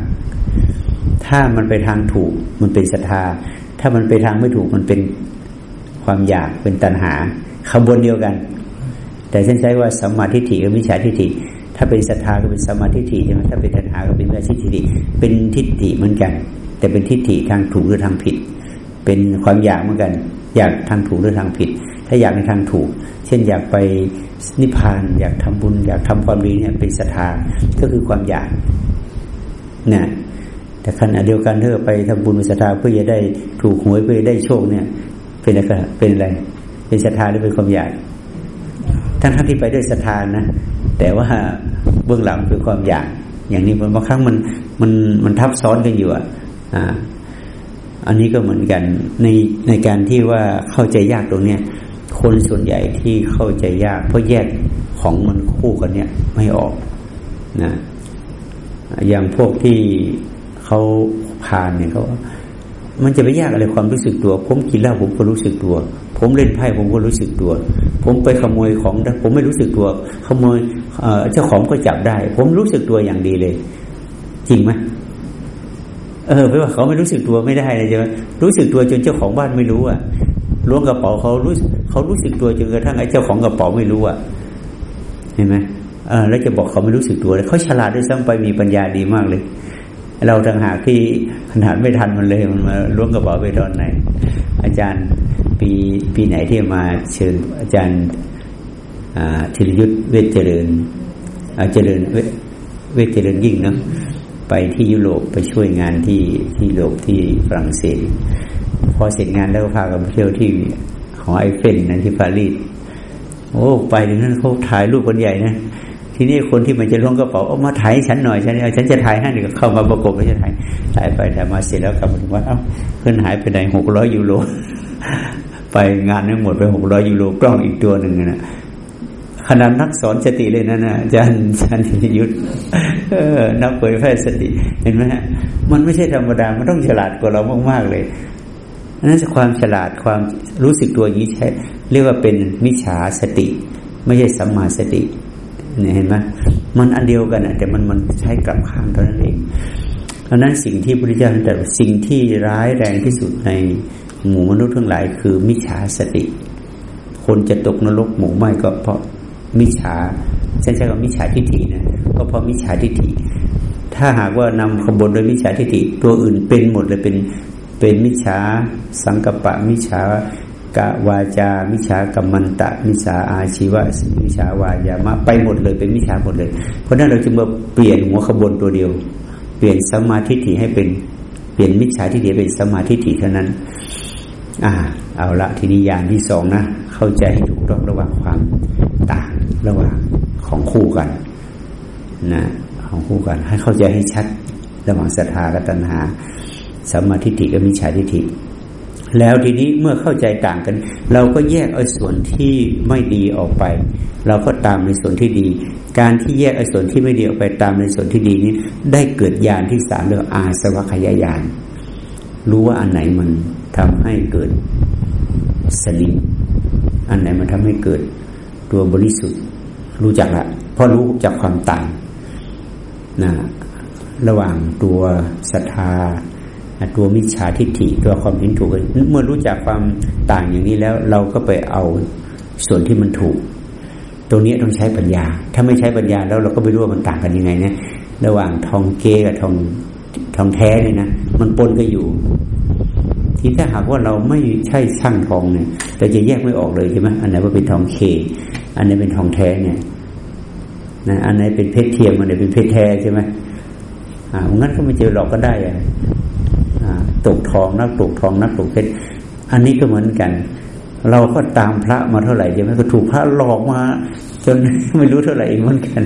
Speaker 1: ถ้ามันไปทางถูกมันเป็นศรัทธา ถ้ามันไปทางไม่ถูกมันเป็นความอยากเป็นตัณหาขบวนเดียวกัน แต่ฉันใช้ว่าสัมมาทิฏฐิกับมิจฉาทิฏฐิ ถ้าเป็นศรัทธาก็เป็นสัมมาทิฏฐิใช่ไหมถ้าเป็นตัณหาก็เป็นมิจฉาทิฏฐิ เป็นทิฏฐิเหมือนกัน แต่เป็นทิฏฐิทางถูกหรือทางผิด เป็นความอยากเหมือนกัน อยากทางถูกหรือทางผิด ถ้าอยากในทางถูก เช่นอยากไป นิพพานอยากทำบุญ อยากทำความดีเนี่ยเป็นศรัทธาก็คือความอยากนี่ยแต่ขณะเดียวกันถ้าไปทำบุญเป็นศรัทธาเพื่อจะได้ถูกหวยเพื่อจะได้โชคเนี่ย เป็นอะไรเป็นอะไร เป็นศรัทธาหรือเป็นความอยากทั้งทั้งที่ไปด้วยศรัทธานะแต่ว่าเบื้องหลังคือความอยาก อย่างนี้บางครั้งมันมันมันทับซ้อนกันอยู่อะอ่าอันนี้ก็เหมือนกันในในการที่ว่าเข้าใจยากตรงเนี้ย คนส่วนใหญ่ที่เข้าใจยาก เพราะแยกของมันคู่กันเนี่ยไม่ออกนะอย่างพวกที่เขาผ่านเนี่ยเขามันจะไปยากอะไรความรู้สึกตัว ผมกินเหล้าผมก็รู้สึกตัว ผมเล่นไพ่ผมก็รู้สึกตัว ผมไปขโมยของผมไม่รู้สึกตัว ขโมยเจ้าของก็จับได้ ผมรู้สึกตัวอย่างดีเลย จริงไหมเออไม่ว่าเขาไม่รู้สึกตัวไม่ได้เลยใช่ไหมรู้สึกตัวจนเจ้าของบ้านไม่รู้อะ ล้วงกระเป๋าเขารู้เขารู้สึกตัวจนกระทั่งไอ้เจ้าของกระเป๋าไม่รู้อะเห็นไหมเออแล้วจะบอกเขาไม่รู้สึกตัวเลยเขาฉลาดด้วยซ้ำไปมีปัญญาดีมากเลย เราต่างหากที่ขนาดไม่ทันมันเลยมันมาล้วงกระเป๋าไปตอนไหน อาจารย์ปีปีไหนที่มาเชิญอาจารย์ธีรยุทธเวชเจริญเจริญเวชเจริญยิ่งเนาะ ไปที่ยุโรปไปช่วยงานที่ที่ยุโรปที่ฝรั่งเศสพอเสร็จงานแล้วก็พากันไปเที่ยวที่ของไอเฟนนะที่ปารีสโอ้ไปถึงนั้นเขาถ่ายรูปคนใหญ่นะทีนี้คนที่มันจะล้วงกระเป๋าเอามาถ่ายฉันหน่อยฉันฉันจะถ่ายให้เดี๋ยวเข้ามาประกบแล้วจะถ่ายถ่ายไปถ่ายมาเสร็จแล้วกลับมาถึงว่าเอ้าเพื่อนหายไปไหนหกร้อยยูโรไปงานนั้นหมดไปหกร้อยยูโรกล้องอีกตัวหนึ่งนะ ขนาดนักสอนสติเลยนะนะอาจารย์อาจารย์ยุทธนักเผยแพร่สติ เห็นไหมฮะมันไม่ใช่ธรรมดา มันต้องฉลาดกว่าเรามากๆเลยนั่นคือความฉลาดความรู้สึกตัวนี้ใช้เรียกว่าเป็นมิจฉาสติ ไม่ใช่สัมมาสติเนี่ยเห็นไหมมันอันเดียวกันนะแต่มันมันใช้กลับข้างเท่านั้นเองเพราะนั้นสิ่งที่พระพุทธเจ้าแตรัสสิ่งที่ร้ายแรงที่สุดในหมู่มนุษย์ทั้งหลาย คือมิจฉาสติ คนจะตกนรกหมู่ไม่ก็เพราะ มิจฉาฉันใช้คำมิจฉาทิฏฐินะก็เพราะมิจฉาทิฏฐิ ถ้าหากว่านำขบวนโดยมิจฉาทิฏฐิตัวอื่นเป็นหมดเลยเป็นเป็นมิจฉาสังกปะ มิจฉากะวาจา มิจฉากรรมันตะ มิจฉาอาชีวะมิจฉาวายามะไปหมดเลยเป็นมิจฉาหมดเลย เพราะนั้นเราจึงมาเปลี่ยนหัวขบวนตัวเดียว เปลี่ยนสมาธิฐิให้เป็นเปลี่ยนมิจฉาทิฏฐิเป็นสมาธิฐิเท่านั้น อ่า เอาละทีนี้ยานที่สองนะ เข้าใจให้ถูกต้องระหว่างความ ระหว่างของคู่กันนะของคู่กัน ให้เข้าใจให้ชัดระหว่างศรัทธากับตัณหาสัมมาทิฏฐิกับมิจฉาทิฏฐิแล้วทีนี้เมื่อเข้าใจต่างกัน เราก็แยกเอาส่วนที่ไม่ดีออกไป เราก็ตามในส่วนที่ดี การที่แยกเอาส่วนที่ไม่ดีออกไปตามในส่วนที่ดีนี้ ได้เกิดญาณที่สามเรียกอาสวัคยายานรู้ว่าอันไหนมันทำให้เกิดสลิมอันไหนมันทำให้เกิดตัวบริสุทธิ์ รู้จักละเพราะรู้จากความต่างนะระหว่างตัวศรัทธาตัวมิจฉาทิฏฐิตัวความเห็นถูกเมื่อรู้จักความต่างอย่างนี้แล้ว เราก็ไปเอาส่วนที่มันถูก ตรงนี้ต้องใช้ปัญญา ถ้าไม่ใช้ปัญญาแล้วเราก็ไม่รู้ว่ามันต่างกันยังไงนะระหว่างทองเกกับทองทองแท้เนี่ยนะมันปนกันอยู่ ที่ถ้าหากว่าเราไม่ใช่ช่างทองเนี่ยเราจะแยกไม่ออกเลยใช่ไหมอันไหนว่าเป็นทองเค อันไหนเป็นทองแท้เนี่ยนะอันไหนเป็นเพชรเทียมอันไหนเป็นเพชรแท้ใช่ไหมอ่างั้นก็ไม่เจอหลอกก็ได้อะตกทองนักตกทองนักตกเพชรอันนี้ก็เหมือนกัน เราก็ตามพระมาเท่าไหร่ใช่ไหมก็ถูกพระหลอกมา จนไม่รู้เท่าไหร่เหมือนกัน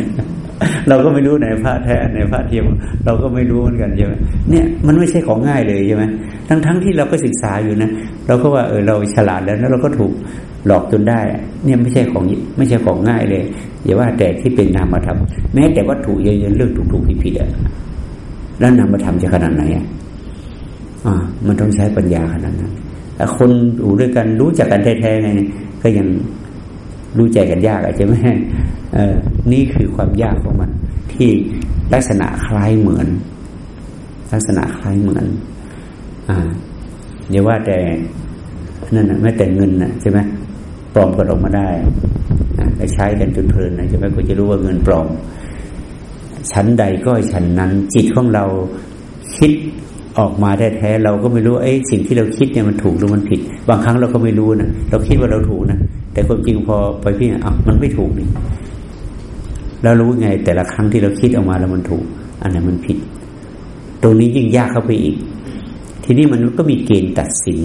Speaker 1: เราก็ไม่รู้ในพระแท้ในพระเทียม เราก็ไม่รู้เหมือนกันใช่ไหมเนี่ยมันไม่ใช่ของง่ายเลยใช่ไหมทั้งทั้งที่เราก็ศึกษาอยู่นะเราก็ว่าเออเราฉลาดแล้วแล้วเราก็ถูกหลอกจนได้ เนี่ยไม่ใช่ของไม่ใช่ของง่ายเลยอย่าว่าแต่ที่เป็นนามธรรมแม้แต่วัตถุเยอะๆเรื่องถูกๆผิดๆอะแล้วนามธรรมจะขนาดไหนอะอ่ามันต้องใช้ปัญญาขนาดนั้นแต่คนอยู่ด้วยกันรู้จักกันแท้ๆไงก็ยัง รู้ใจกันยากอะใช่ไหมเออนี่คือความยากของมัน ที่ลักษณะคล้ายเหมือน ลักษณะคล้ายเหมือน อ่าเดี๋ยว่าแต่นั่นนะแม้แต่เงินนะใช่ไหมปลอมกันออกมาได้ไปใช้กันจนเพลินนะใช่ไหมก็จะรู้ว่าเงินปลอมชั้นใดก็ชั้นนั้น จิตของเราคิดออกมาแท้ๆเราก็ไม่รู้ไอ้สิ่งที่เราคิดเนี่ยมันถูกหรือมันผิด บางครั้งเราก็ไม่รู้นะเราคิดว่าเราถูกนะ แต่ความจริงพอไปพี่อะมันไม่ถูกนี่เรารู้ไง แต่ละครั้งที่เราคิดออกมาแล้วมันถูก อันนั้นมันผิด ตรงนี้ยิ่งยากเข้าไปอีก ทีนี้มันก็มีเกณฑ์ตัดสิน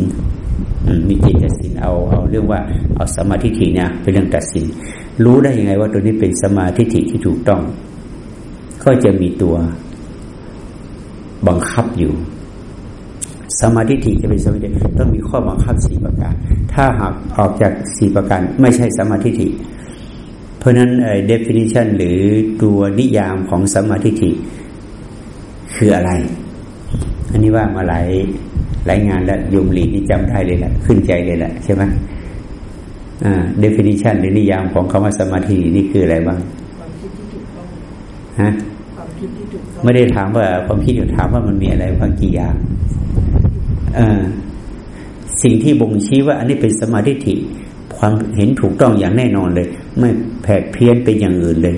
Speaker 1: มีเกณฑ์ตัดสินเอาเอาเรื่องว่าเอาสมาธิถี่เนี่ยเป็นเรื่องตัดสิน รู้ได้ยังไงว่าตัวนี้เป็นสมาธิที่ถูกต้อง ก็จะมีตัวบังคับอยู่ สมาธิถี่จะเป็นสมาธิต้องมีข้อบังคับสี่ประการ ถ้าหากออกจากสี่ประการไม่ใช่สมาธิถี่เพราะนั้น definition หรือตัวนิยามของสมาธิถี่คืออะไร อันนี้ว่ามาหลายหลายงานแล้วยมหลีนี่จำได้เลยแหละขึ้นใจเลยแหละใช่ไหมอ่า definition หรือนิยามของคำว่าสมาธินี่คืออะไรบ้างฮะไม่ได้ถามว่าความคิดอยู่ถามว่ามันมีอะไรบางกี่อย่าง สิ่งที่บ่งชี้ว่า อันนี้เป็นสมาธิิความเห็นถูกต้องอย่างแน่นอนเลย ไม่แผกเพี้ยนเป็นอย่างอื่นเลย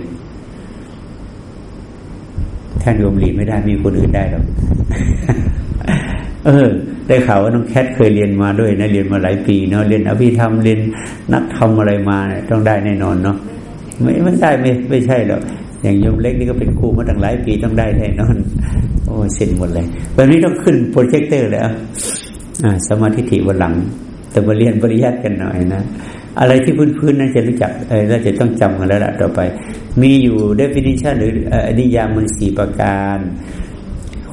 Speaker 1: ท่านโยมหลีไม่ได้มีคนอื่นได้หรอกเออ ได้ข่าวว่าน้องแคทเคยเรียนมาด้วยนะเรียนมาหลายปีเนาะเรียนอภิธรรมเรียนนักธรรมอะไรมาเนี่ยต้องได้แน่นอนเนาะไม่ไม่ได้ไม่ไม่ใช่หรอก อย่างโยมเล็กนี่ก็เป็นครูมาตั้งหลายปีต้องได้แน่นอน โอ้เสร็จหมดเลยวันนี้ต้องขึ้นโปรเจคเตอร์แล้วสมาธิถิวันหลัง แต่มาเรียนปริยัติกันหน่อยนะ อะไรที่พื้นๆนั้นจะรู้จักเออเราจะต้องจำกันแล้วล่ะต่อไป มีอยู่ definition หรืออนิยามมันสี่ประการ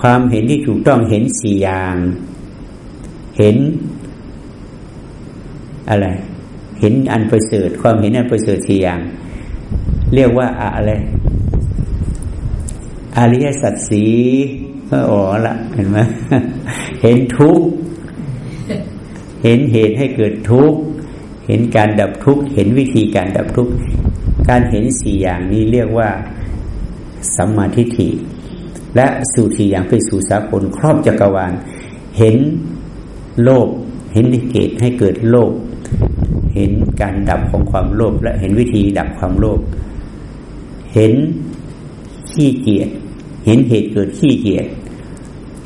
Speaker 1: ความเห็นที่ถูกต้องเห็นสี่อย่าง เห็นอะไร เห็นอันประเสริฐ ความเห็นอันประเสริฐสี่อย่าง เรียกว่าอะไร อริยสัจสีก็อ๋อละเห็นไหมเห็นทุกเห็นเหตุให้เกิดทุกข์เห็นการดับทุกข์เห็นวิธีการดับทุกข์การเห็นสี่อย่างนี้เรียกว่าสัมมาทิฏฐิ และสู่ที่อย่างไปสู่สากลครอบจักรวาล เห็นโลภเห็นเหตุให้เกิดโลภเห็นการดับของความโลภและเห็นวิธีดับความโลภเห็นขี้เกียจ เห็นเหตุเกิดขี้เกียจ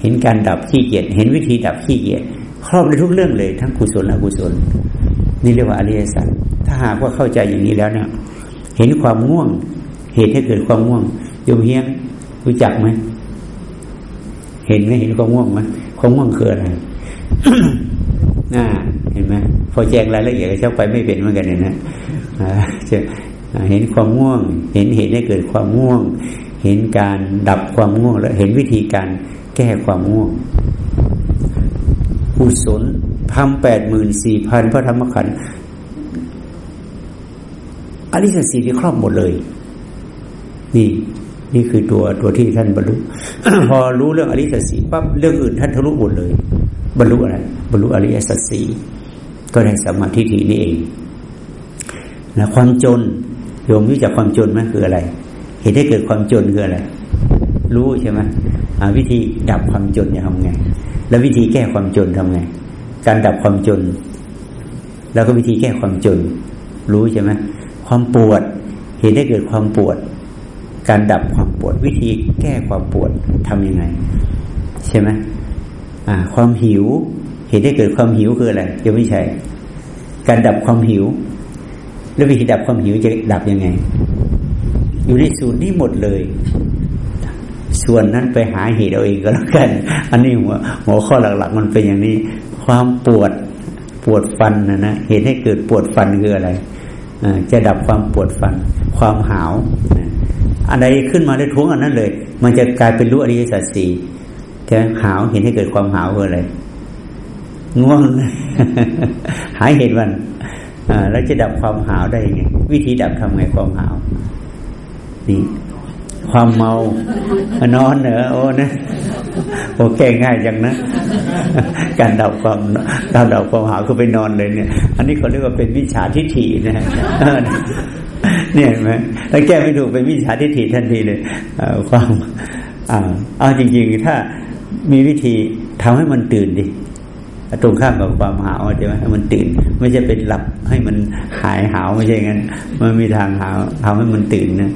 Speaker 1: เห็นการดับขี้เกียจเห็นวิธีดับขี้เกียจครอบในทุกเรื่องเลย ทั้งกุศลอกุศล นี่เรียกว่าอริยสัจถ้าหากว่าเข้าใจอย่างนี้แล้วเนี่ยเห็นความง่วง เหตุให้เกิดความง่วงโยมเฮียงรู้จักไหมเห็นไหมเห็นความง่วงไหมความง่วงคืออะไรน่าเห็นไหมพอแจ้งรายละเอียดเจ้าไปไม่เป็นเหมือนกันเลยนะะเห็นความง่วง เห็นเหตุให้เกิดความง่วง เห็นการดับความง่วง แล้วเห็นวิธีการแก้ความง่วงกุศลทำแปดหมื่นสี่พันพระธรรมขันธ์อริสสีที่ครอบหมดเลย นี่ นี่คือตัวตัวที่ท่านบรรลุพอรู้เรื่องอริยสัจสีปั๊บเรื่องอื่นท่านทะลุหมดเลย บรรลุอะไรบรรลุอริยสัจสีก็ได้สมาธิทีนี่เองนะความจนโยมรู้จักความจนไหมคืออะไร เห็นได้เกิดความจนคืออะไรรู้ใช่ไหมวิธีดับความจนจะทำไง แล้ววิธีแก้ความจนทำไง การดับความจน แล้วก็วิธีแก้ความจน รู้ใช่ไหมความปวด เห็นได้เกิดความปวด การดับความปวด วิธีแก้ความปวดทํำยังไง ใช่ไหมความหิว เหตุให้เกิดความหิวคืออะไรยังไม่ใช่ การดับความหิว แล้ววิธีดับความหิวจะดับยังไง อยู่ในสูตรนี้หมดเลย ส่วนนั้นไปหาเหตุเอาเองก็แล้วกัน อันนี้หัวหัวข้อหลัก ๆ มันเป็นอย่างนี้ ความปวดปวดฟันนะนะเหตุให้เกิดปวดฟันคืออะไรจะดับความปวดฟัน ความหาวอะไรขึ้นมาได้ท้วงอันนั้นเลย มันจะกลายเป็นรู้อริยสัจสี่จะหาวเห็นให้เกิดความหาวคืออะไรง่วงหายเหตุมันแล้วจะดับความหาวได้ยังไงวิธีดับทำไงความหาว นี่ความเมานอนเหรอโอ้นะโอเคง่ายจังนะ การดับความการดับความหาวก็ไปนอนเลยเนี่ย อันนี้เขาเรียกว่าเป็นวิชาทิฏฐินะเนี่ยเห็นไหมถ้าแก้ไม่ถูกเป็นวิชาทิฏฐิทันทีเลยความอ่าเอาจริงๆ ถ้ามีวิธีทำให้มันตื่นดิตรงข้ามกับความหาวใช่ไหมให้มันตื่น ไม่ใช่เป็นหลับให้มันหายหาวไม่ใช่งั้น มันมีทางหาวทำให้มันตื่นนะ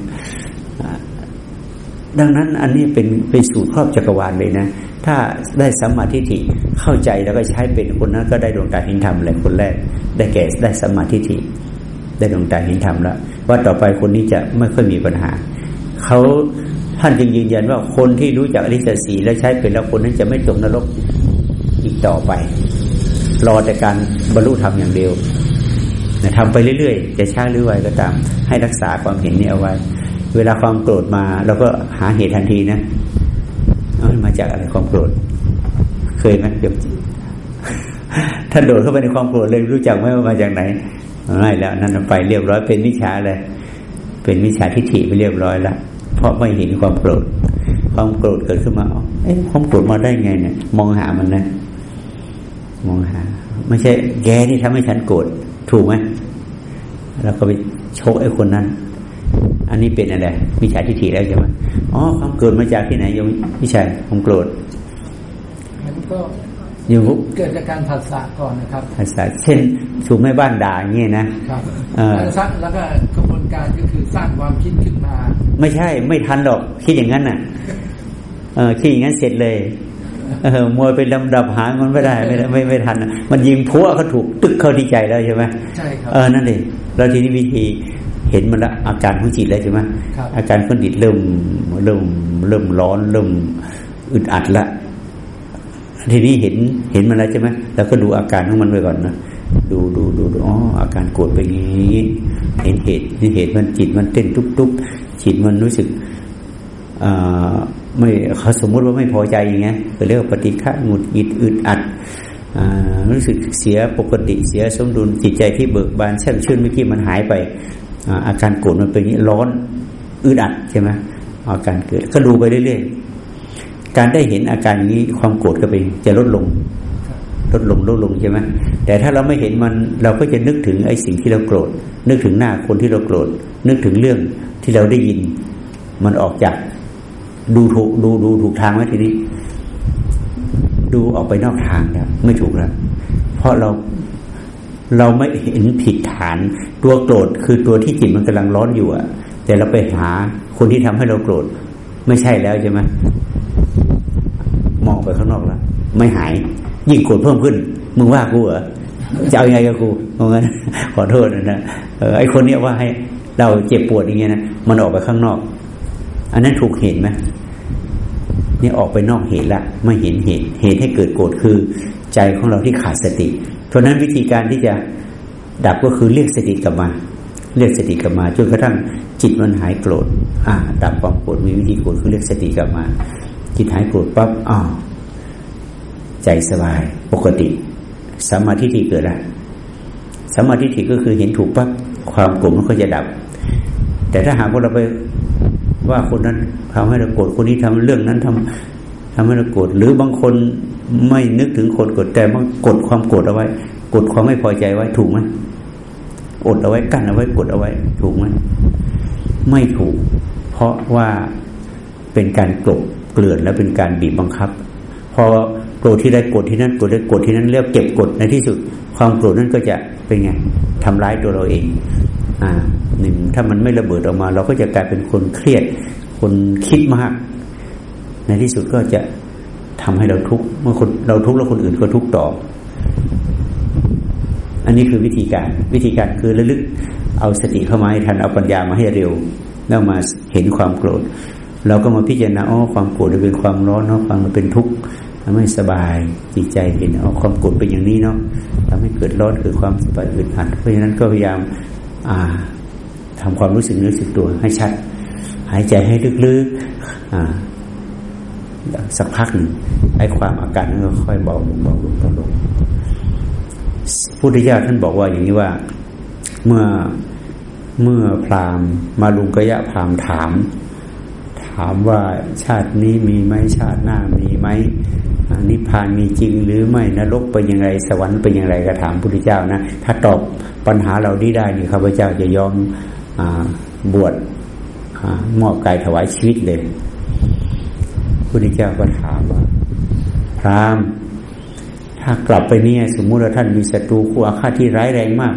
Speaker 1: ดังนั้นอันนี้เป็นเป็นสูตรครอบจักรวาลเลยนะ ถ้าได้สัมมาทิฏฐิเข้าใจแล้วก็ใช้เป็นคนนั้นก็ได้ดวงตาเห็นธรรมเลยคนแรก ได้แก่ได้สัมมาทิฏฐิได้ดวงตาเห็นธรรมแล้วว่าต่อไปคนนี้จะไม่ค่อยมีปัญหาเขาท่านจึงยืนยันว่าคนที่รู้จักอริยสัจสีและใช้เป็นแล้วคนนั้นจะไม่จมนรกอีกต่อไป รอแต่การบรรลุธรรมอย่างเดียวทำไปเรื่อยๆ จะช้าหรือไวก็ตาม ให้รักษาความเห็นนี้เอาไว้ เวลาความโกรธมาเราก็หาเหตุทันทีนะมันมาจากอะไรความโกรธ เคยไหมเดี๋ยวถ้าโดดเข้าไปในความโกรธเลยรู้จักไหมว่ามาจากไหนไม่แล้วนั่นไปเรียบร้อยเป็นวิชาเลยเป็นวิชาทิฏฐิไปเรียบร้อยแล้วเพราะไม่เห็นความโกรธ ความโกรธเกิดขึ้นมาเอ้ความโกรธมาได้ไงเนี่ย มองหามันนะมองหา ไม่ใช่แกนี่ทำให้ฉันโกรธถูกไหมแล้วก็ไปโชกไอ้คนนั้น อันนี้เป็นอะไรมิจฉาทิฏฐิแล้วใช่ไหมอ๋อความโกรธมาจากที่ไหนโยมพี่ชายความโกรธ
Speaker 2: มันก็
Speaker 1: อยู่
Speaker 2: เกิดจากการผัสสะก่อนนะครับ
Speaker 1: ผัสสะเช่นถูกแม่บ้านด่าอย่างนี้นะ
Speaker 2: ครับแล้วก็กระบวนการก็คือสร้างความคิดขึ้นมา
Speaker 1: ไม่ใช่ไม่ทันหรอกคิดอย่างนั้นน่ะ เออคิดอย่างนั้นเสร็จเลยเออมวยไปลำดับหางมันไม่ได้ไม่ไม่ไม่ทัน มันยิงพัวเขาถูกตึกเข้าที่ใจแล้วใช่ไหม
Speaker 2: ใช่ครับ
Speaker 1: เออนั่นเองแล้วทีนี้วิธี เห็นมันละอาการของจิตแล้วใช่ไหมอาการของจิตเริ่มเริ่มเริ่มร้อนเริ่มอึดอัดละทีนี้เห็นเห็นมันแล้วใช่ไหมแล้วก็ดูอาการของมันไปก่อนนะดูดูดูดูอ๋ออาการโกรธไปงี้ เห็นเหตุนี่เหตุมันจิตมันเต้นทุบทุบจิตมันรู้สึกอ่าไม่เขาสมมุติว่าไม่พอใจอย่างเงี้ยเรียกว่าปฏิฆะหงุดหงิดอึดอัดรู้สึกเสียปกติเสียสมดุลจิตใจที่เบิกบานแช่มชื่นเมื่อกี้มันหายไป อาการโกรธมันเป็นอย่างนี้ร้อนอึดอัดใช่ไหมอาการเกิดก็ดูไปเรื่อยๆการได้เห็นอาการอย่างนี้ความโกรธก็เป็นจะลดลง ลดลงลดลงใช่ไหมแต่ถ้าเราไม่เห็นมันเราก็จะนึกถึงไอ้สิ่งที่เราโกรธ นึกถึงหน้าคนที่เราโกรธ นึกถึงเรื่องที่เราได้ยิน มันออกจากดูถูกดูดูถูกทางไหมทีนี้ ดูออกไปนอกทางแล้วไม่ถูกแล้วเพราะเรา เราไม่เห็นผิดฐาน ตัวโกรธคือตัวที่จิตมันกำลังร้อนอยู่อะแต่เราไปหาคนที่ทำให้เราโกรธไม่ใช่แล้วใช่ไหมมองไปข้างนอกแล้วไม่หาย ยิ่งโกรธเพิ่มขึ้น มึงว่ากูเหรอจะเอายังไงกับกูเพราะงั้นขอโทษนะเออไอคนเนี้ยว่าให้เราเจ็บปวดอย่างเงี้ยนะมันออกไปข้างนอก อันนั้นถูกเห็นไหมนี่ออกไปนอกเหตุละไม่เห็นเหตุเหตุให้เกิดโกรธคือ ใจของเราที่ขาดสติ ราะนั้นวิธีการที่จะดับก็คือเรียกสติกลับมา เรียกสติกลับมาจนกระทั่งจิตมันหายโกรธอ่าดับความโกรธมีวิธีโกรธคือเรียกสติกลับมา จิตหายโกรธปั๊บอ้าวใจสบายปกติสมาธิที่เกิดแล้วสมาธิที่ก็คือเห็นถูกปั๊บความโกรธมันก็จะดับ แต่ถ้าหากว่าเราไปว่าคนนั้นทำให้เราโกรธคนนี้ทำเรื่องนั้นทำทำให้เราโกรธหรือบางคน ไม่นึกถึงคนกดแต่มันกดความโกรธเอาไว้ กดความไม่พอใจไว้ถูกไหมอดเอาไว้กั้นเอาไว้กดเอาไว้ ถูกไหมไม่ถูก เพราะว่าเป็นการกลบเกลื่อนและเป็นการบีบบังคับ พอโกรธที่ได้กดที่นั่นกดได้กดที่นั่นเรียกเก็บกดในที่สุด ความโกรธนั้นก็จะเป็นไงทำร้ายตัวเราเอง อ่าหนึ่งถ้ามันไม่ระเบิดออกมา เราก็จะกลายเป็นคนเครียด คนคิดมาก ในที่สุดก็จะ ทำให้เราทุกข์เมื่อคนเราทุกข์แล้วคนอื่นก็ทุกข์ต่อ อันนี้คือวิธีการ วิธีการคือระลึกเอาสติเข้ามาให้ทันเอาปัญญามาให้เร็ว แล้วมาเห็นความโกรธ เราก็มาพิจารณาอ๋อความโกรธเป็นความร้อนเนาะความมันเป็นทุกข์ไม่สบายจิตใจเห็นเอาความกดเป็นอย่างนี้เนาะทำให้เกิดร้อนเกิดความสบายอึดอัดเพราะฉะนั้นก็พยายามอ่าทำความรู้สึกนึกสึกตัวให้ชัด หายใจให้ลึกๆอ่า สักพักหนึ่งให้ความอาการนั้นก็ค่อยเบาลงเบาลงเบาลงพุทธิยถาท่านบอกว่าอย่างนี้ว่าเมื่อเมื่อพราหมณ์ มาลุงกยะพราหมณ์ถาม ถามว่าชาตินี้มีไหมชาติหน้ามีไหมนิพพานมีจริงหรือไม่นรกเป็นยังไงสวรรค์เป็นย่างไรก็ถามพุทธเจ้านะ ถ้าตอบปัญหาเรานี้ได้นี่ข้าพเจ้าจะยอมอบวชมอบกายถวายชีวิตเลย พุทธเจ้าก็ถามว่า พรามถ้ากลับไปเนี่ย สมมุติว่าท่านมีศัตรูคู่อาฆาตที่ร้ายแรงมาก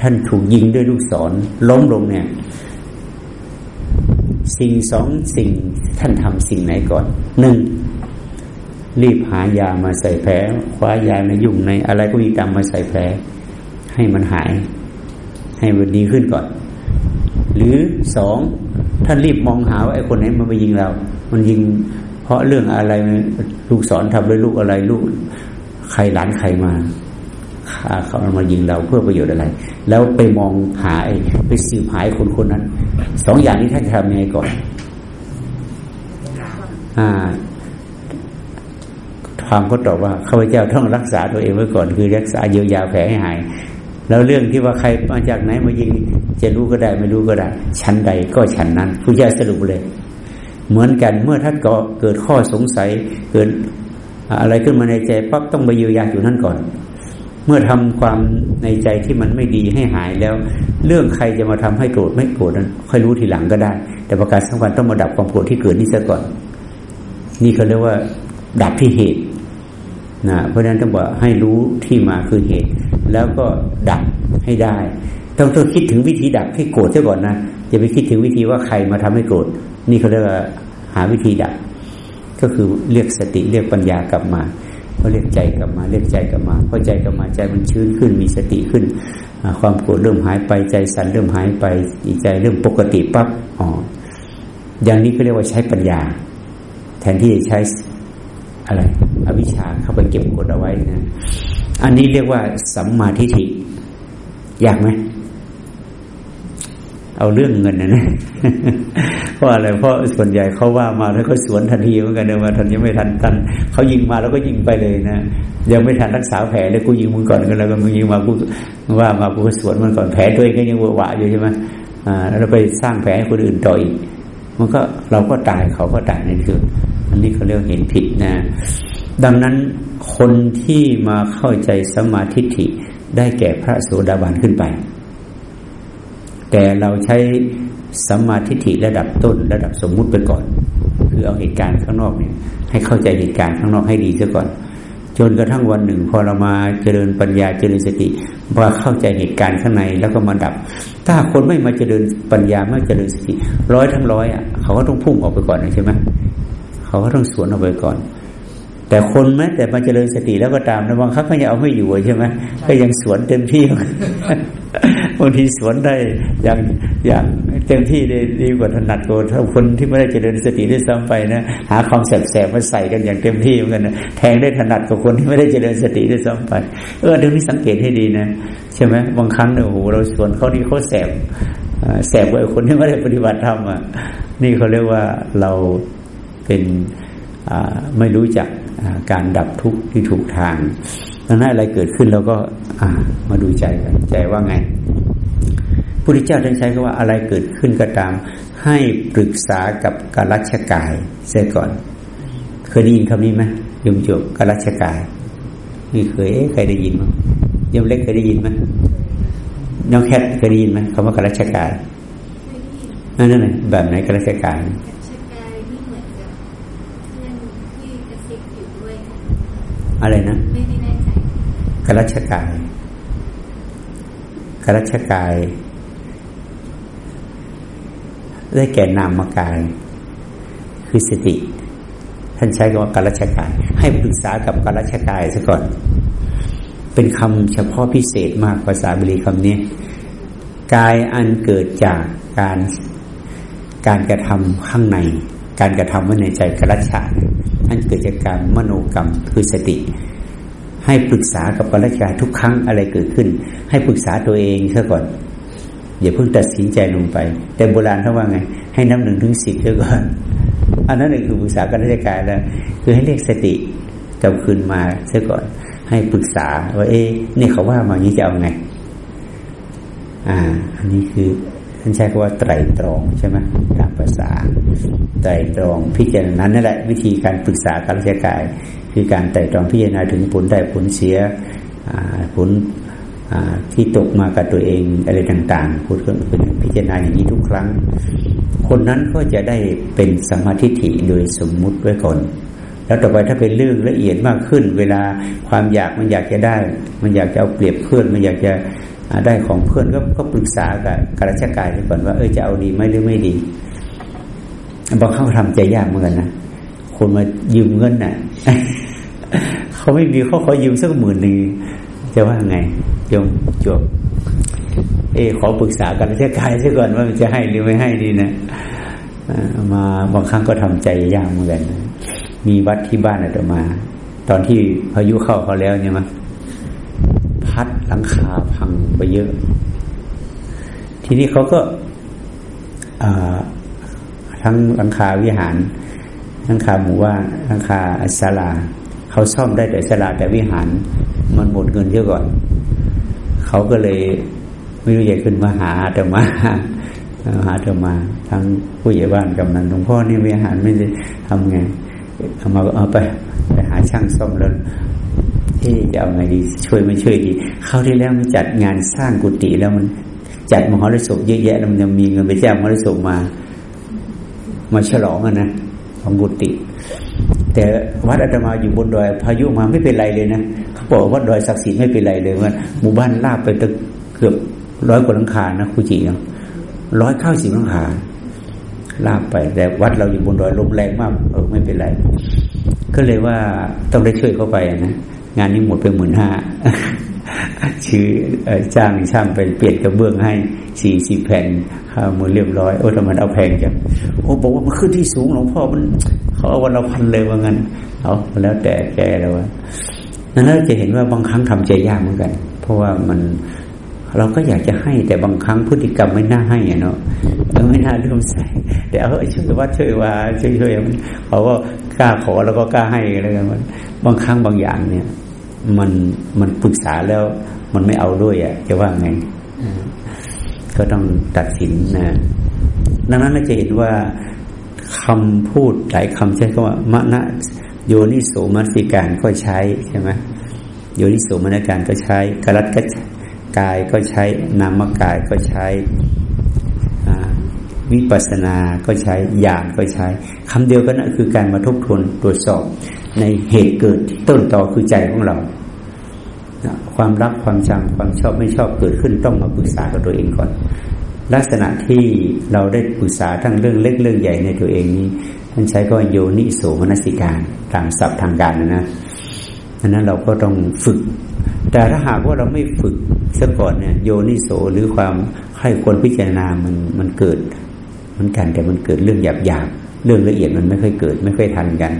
Speaker 1: ท่านถูกยิงด้วยลูกศรล้มลงเนี่ย สิ่งสองสิ่งท่านทำสิ่งไหนก่อนหนึ่งรีบหายามาใส่แผลคว้ายาในยุ่งในอะไรก็มีตามมาใส่แผล ให้มันหาย ให้มันดีขึ้นก่อน หรือสองท่านรีบมองหาว่าไอ้คนไหนมันไปยิงเรา มันยิง เพราะเรื่องอะไรลูกสอนทำด้วยลูกอะไร ลูกใครหลานใครมาฆ่าเขามายิงเราเพื่อประโยชน์อะไร แล้วไปมองหาไปสืบหายคนคนนั้นสองอย่างนี้ท่านทำยังไงก่อน อ่าทามก็ตอบว่าข้าพเจ้าต้องรักษาตัวเองไว้ก่อน คือรักษาเยียวยาแผลให้หาย แล้วเรื่องที่ว่าใครมาจากไหนมายิง จะรู้ก็ได้ไม่รู้ก็ได้ ชั้นใดก็ชั้นนั้นผู้เจ้าสรุปเลย เหมือนกัน เมื่อท่านก็เกิดข้อสงสัย เกิดอะไรขึ้นมาในใจปั๊บต้องไปเยียวยาอยู่นั่นก่อน เมื่อทำความในใจที่มันไม่ดีให้หายแล้ว เรื่องใครจะมาทำให้โกรธไม่โกรธนั้นค่อยรู้ทีหลังก็ได้ แต่ประการสำคัญต้องมาดับความโกรธที่เกิดนี้ซะก่อน นี่เขาเรียกว่า ดับที่เหตุนะเพราะฉะนั้นต้องบอกให้รู้ที่มาคือเหตุ แล้วก็ดับให้ได้ ต้องต้องคิดถึงวิธีดับให้โกรธซะก่อนนะ อย่าไปคิดถึงวิธีว่าใครมาทำให้โกรธนี่เขาเรียกว่าหาวิธีดับก็คือเรียกสติเรียกปัญญากลับมาก็เรียกใจกลับมาเรียกใจกลับมาพอใจกลับมาใจมันชื้นขึ้นมีสติขึ้น ความโกรธเริ่มหายไปใจสั่นเริ่มหายไปใจเริ่มปกติปั๊บอ๋ออย่างนี้ก็เรียกว่าใช้ปัญญา แทนที่จะใช้อะไร อวิชชาเข้าไปเก็บกดเอาไว้นะ อันนี้เรียกว่าสัมมาทิฏฐิยากไหม เอาเรื่องเงินนะนะเพราะอะไรเพราะส่วนใหญ่เขาว่ามาแล้วก็สวนทันทีเหมือนกันเลยว่าทันยังไม่ทันทันเขายิงมาแล้วก็ยิงไปเลยนะยังไม่ทันรักษาแผลเลยกูยิงมึงก่อนกันแล้วก็มึงยิงมากูว่ามากูสวนมันก่อนแผลตัวเองก็ยังวะอยู่ใช่ไหมอ่าแล้วไปสร้างแผลให้คนอื่นต่ออีกมันก็เราก็ตายเขาก็ตายในคืออันนี้เขาเรียกเห็นผิดนะ ดังนั้นคนที่มาเข้าใจสมาธิิได้แก่พระโสดาบันขึ้นไป แต่เราใช้สัมมาทิฏฐิระดับต้นระดับสมมุติไปก่อน คือเอาเหตุการณ์ข้างนอกเนี่ยให้เข้าใจเหตุการณ์ข้างนอกให้ดีซะก่อน จนกระทั่งวันหนึ่ง พอเรามาเจริญปัญญาเจริญสติมาเข้าใจเหตุการณ์ข้างในแล้วก็มาดับ ถ้าคนไม่มาเจริญปัญญาไม่เจริญสติ ร้อยทั้งร้อยอะเขาก็ต้องพุ่งออกไปก่อนใช่ไหมเขาก็ต้องสวนออกไปก่อน แต่คนแม้แต่มาเจริญสติแล้วก็ตามนะบางครั้งก็ยังเอาไม่อยู่ใช่ไหมก็ยังสวนเต็มที่บางทีสวนได้อย่างอย่างเต็มที่ได้ดีกว่าถนัดกว่าถ้าคนที่ไม่ได้เจริญสติได้ซ้ำไปนะหาความแสบๆมาใส่กันอย่างเต็มที่เหมือนกันนะแทงได้ถนัดกว่าคนที่ไม่ได้เจริญสติได้ซ้ำไป เออเดี๋ยวนี้สังเกตให้ดีนะใช่ไหมบางครั้งเนี่ยโอ้โหเราสวนเขานี่เขาแสบแสบกว่าคนที่ไม่ได้ปฏิบัติธรรมอะนี่เขาเรียกว่าเราเป็นไม่รู้จัก การดับทุกข์ที่ถูกทางดังนั้นอะไรเกิดขึ้นเราก็มาดูใจกันใจว่าไงพุทธเจ้าท่านใช้คำว่าอะไรเกิดขึ้นก็ตาม ให้ปรึกษากับกาลัชกายเสียก่อน เคยได้ยินคำนี้ไหมยมจบกาลัชกายนี่เคยเคยได้ยินมั้ยยมเล็กเคยได้ยินไหมน้องแคทเคยได้ยินไหมคำว่ากาลัชกายนั่นนั่นแบบไหนกาลัชกาย อะไรนะกรัชกายกรัชกาย ได้แก่นามกาย คือสติ ท่านใช้คำว่ากรัชกาย ให้ปรึกษากับกรัชกายซะก่อน เป็นคำเฉพาะพิเศษมากภาษาบาลีคำนี้ กายอันเกิดจากการการกระทำข้างใน การกระทำไว้ในใจกรัชกาอั นเกิดจากการมโนกรรมคือสติ ให้ปรึกษากับปรัชญาทุกครั้งอะไรเกิดขึ้น ให้ปรึกษาตัวเองซะก่อนอย่าเพิ่งตัดสินใจลงไป แต่โบราณเขาว่าไง ให้นับหนึ่งถึงสิบซะก่อนอันนั้นคือปรึกษากับราชการแล้วคือให้เรียกสติกลับคืนมาซะก่อน ให้ปรึกษาว่าเอ๊ะนี่เขาว่ามาอย่างนี้จะเอาไง อ่า อันนี้คือ ท่านใช้คำว่าไตรตรองใช่ไหมตามภาษาไตรตรองพิจารณานั่นแหละ วิธีการปรึกษาการราชการคือการไตรตรองพิจารณาถึงผลได้ผลเสียผลที่ตกมากับตัวเองอะไรต่างๆพูดก็พิจารณาอย่างนี้ทุกครั้ง คนนั้นก็จะได้เป็นสมาธิฐิโดยสมมุติไว้ก่อน แล้วต่อไปถ้าเป็นเรื่องละเอียดมากขึ้น เวลาความอยากมันอยากจะได้ มันอยากจะเอาเปรียบเพื่อนมันอยากจะ ได้ของเพื่อนก็ก็ปรึกษากับกราชการก่อนว่าเออจะเอาดีไหมหรือไม่ดีบางครั้งทำใจยากเหมือนกันนะคนมายืมเงินน่ะเขาไม่มีเขาขอยืมสักหมื่นหนึ่งจะว่าไงโยมจบเอขอปรึกษากันเจ้ากายซะก่อนว่ามันจะให้หรือไม่ให้ดีนะมาบางครั้งก็ทำใจยากเหมือนกันมีวัดที่บ้านอาตมา ตอนที่พายุเข้าเขาแล้วเนี่ยมั้ พัดหลังคาพังไปเยอะ ทีนี้เขาก็ทั้งหลังคาวิหารหลังคาหมู่ว่าหลังคาศาลาเขาซ่อมได้แต่ศาลาแต่วิหาร มันหมดเงินเยอะก่อน เขาก็เลยไม่รู้จะขึ้นมาหาแต่มาหาเธอมาทั้งผู้ใหญ่บ้านกำนันหลวงพ่อนี่วิหารไม่ได้ทำไงเอามาเอาไปไปหาช่างซ่อมแล้ว เอ๊จะเอาไงดี ช่วยไม่ช่วยดี เข้าที่แล้วมันจัดงานสร้างกุฏิแล้วมันจัดมหรสพเยอะแยะแล้วมันยังมีเงินไปจ้างมหรสพมา มาฉลองอะนะของกุฏิแต่วัดอาตมาอยู่บนดอย พายุมาไม่เป็นไรเลยนะเขาบอกว่าดอยศักดิ์สิทธิ์ไม่เป็นไรเลยว่าหมู่บ้านลาบไปตเกือบร้อยกว่าหลังคานะคุจิเนาะร้อยเก้าสิบหลังคาลาบไป แต่วัดเราอยู่บนดอยลมแรงมาก เออไม่เป็นไร ก็เลยว่าต้องได้ช่วยเข้าไปนะ งานนี้หมดไปหมื่นห้าชื่อจ้างช่างไปเปลี่ยนกระเบื้องให้สี่สิบแผ่นค่ามือเรียบร้อยโอ้ทำไมเอาแพงจังโอ้บอกว่ามันขึ้นที่สูงหลวงพ่อมันเขาเอาวันเราพันเลยว่างั้นเอาแล้วแต่แกแล้วว่านั้นเราจะเห็นว่าบางครั้งทำใจยากเหมือนกัน เพราะว่ามันเราก็อยากจะให้แต่บางครั้งพฤติกรรมไม่น่าให้เนาะไม่น่าเริ่มใส่แต่เอาช่วยว่าช่วยว่าช่วยช่วยมันเขาก็กล้าขอแล้วก็กล้าให้อะไรกันมันบางครั้งบางอย่างเนี่ย มันมันปรึกษาแล้ว มันไม่เอาด้วยอะจะว่าไงก็ต้องตัดสินนะดังนั้นเราจะเห็นว่าคำพูดหลายคำใช้คำว่ามณะโยนิโสมนสิการก็ใช้ใช่ไหมโยนิโสมนสิการก็ใช้กรัตกกายก็ใช้นามกายก็ใช้วิปัสสนาก็ใช้ญาณก็ใช้คำเดียวกันนะคือการมาทบทวนตรวจสอบ ในเหตุเกิดที่ต้นต่อคือใจของเรา ความรักความชังความชอบไม่ชอบเกิดขึ้นต้องมาปรึกษากับตัวเองก่อน ลักษณะที่เราได้ปรึกษาทั้งเรื่องเล็กเรื่องใหญ่ในตัวเองนี้ท่านใช้ก็โยนิโสมนสิการตามศัพท์ทางการนะนะอันนั้นเราก็ต้องฝึก แต่ถ้าหากว่าเราไม่ฝึกซะก่อนเนี่ยโยนิโสหรือความให้ควรพิจารณามันมันเกิดมันกันแต่มันเกิดเรื่องหยาบหยาบเรื่องละเอียดมันไม่ค่อยเกิด ไม่ค่อยทันกัน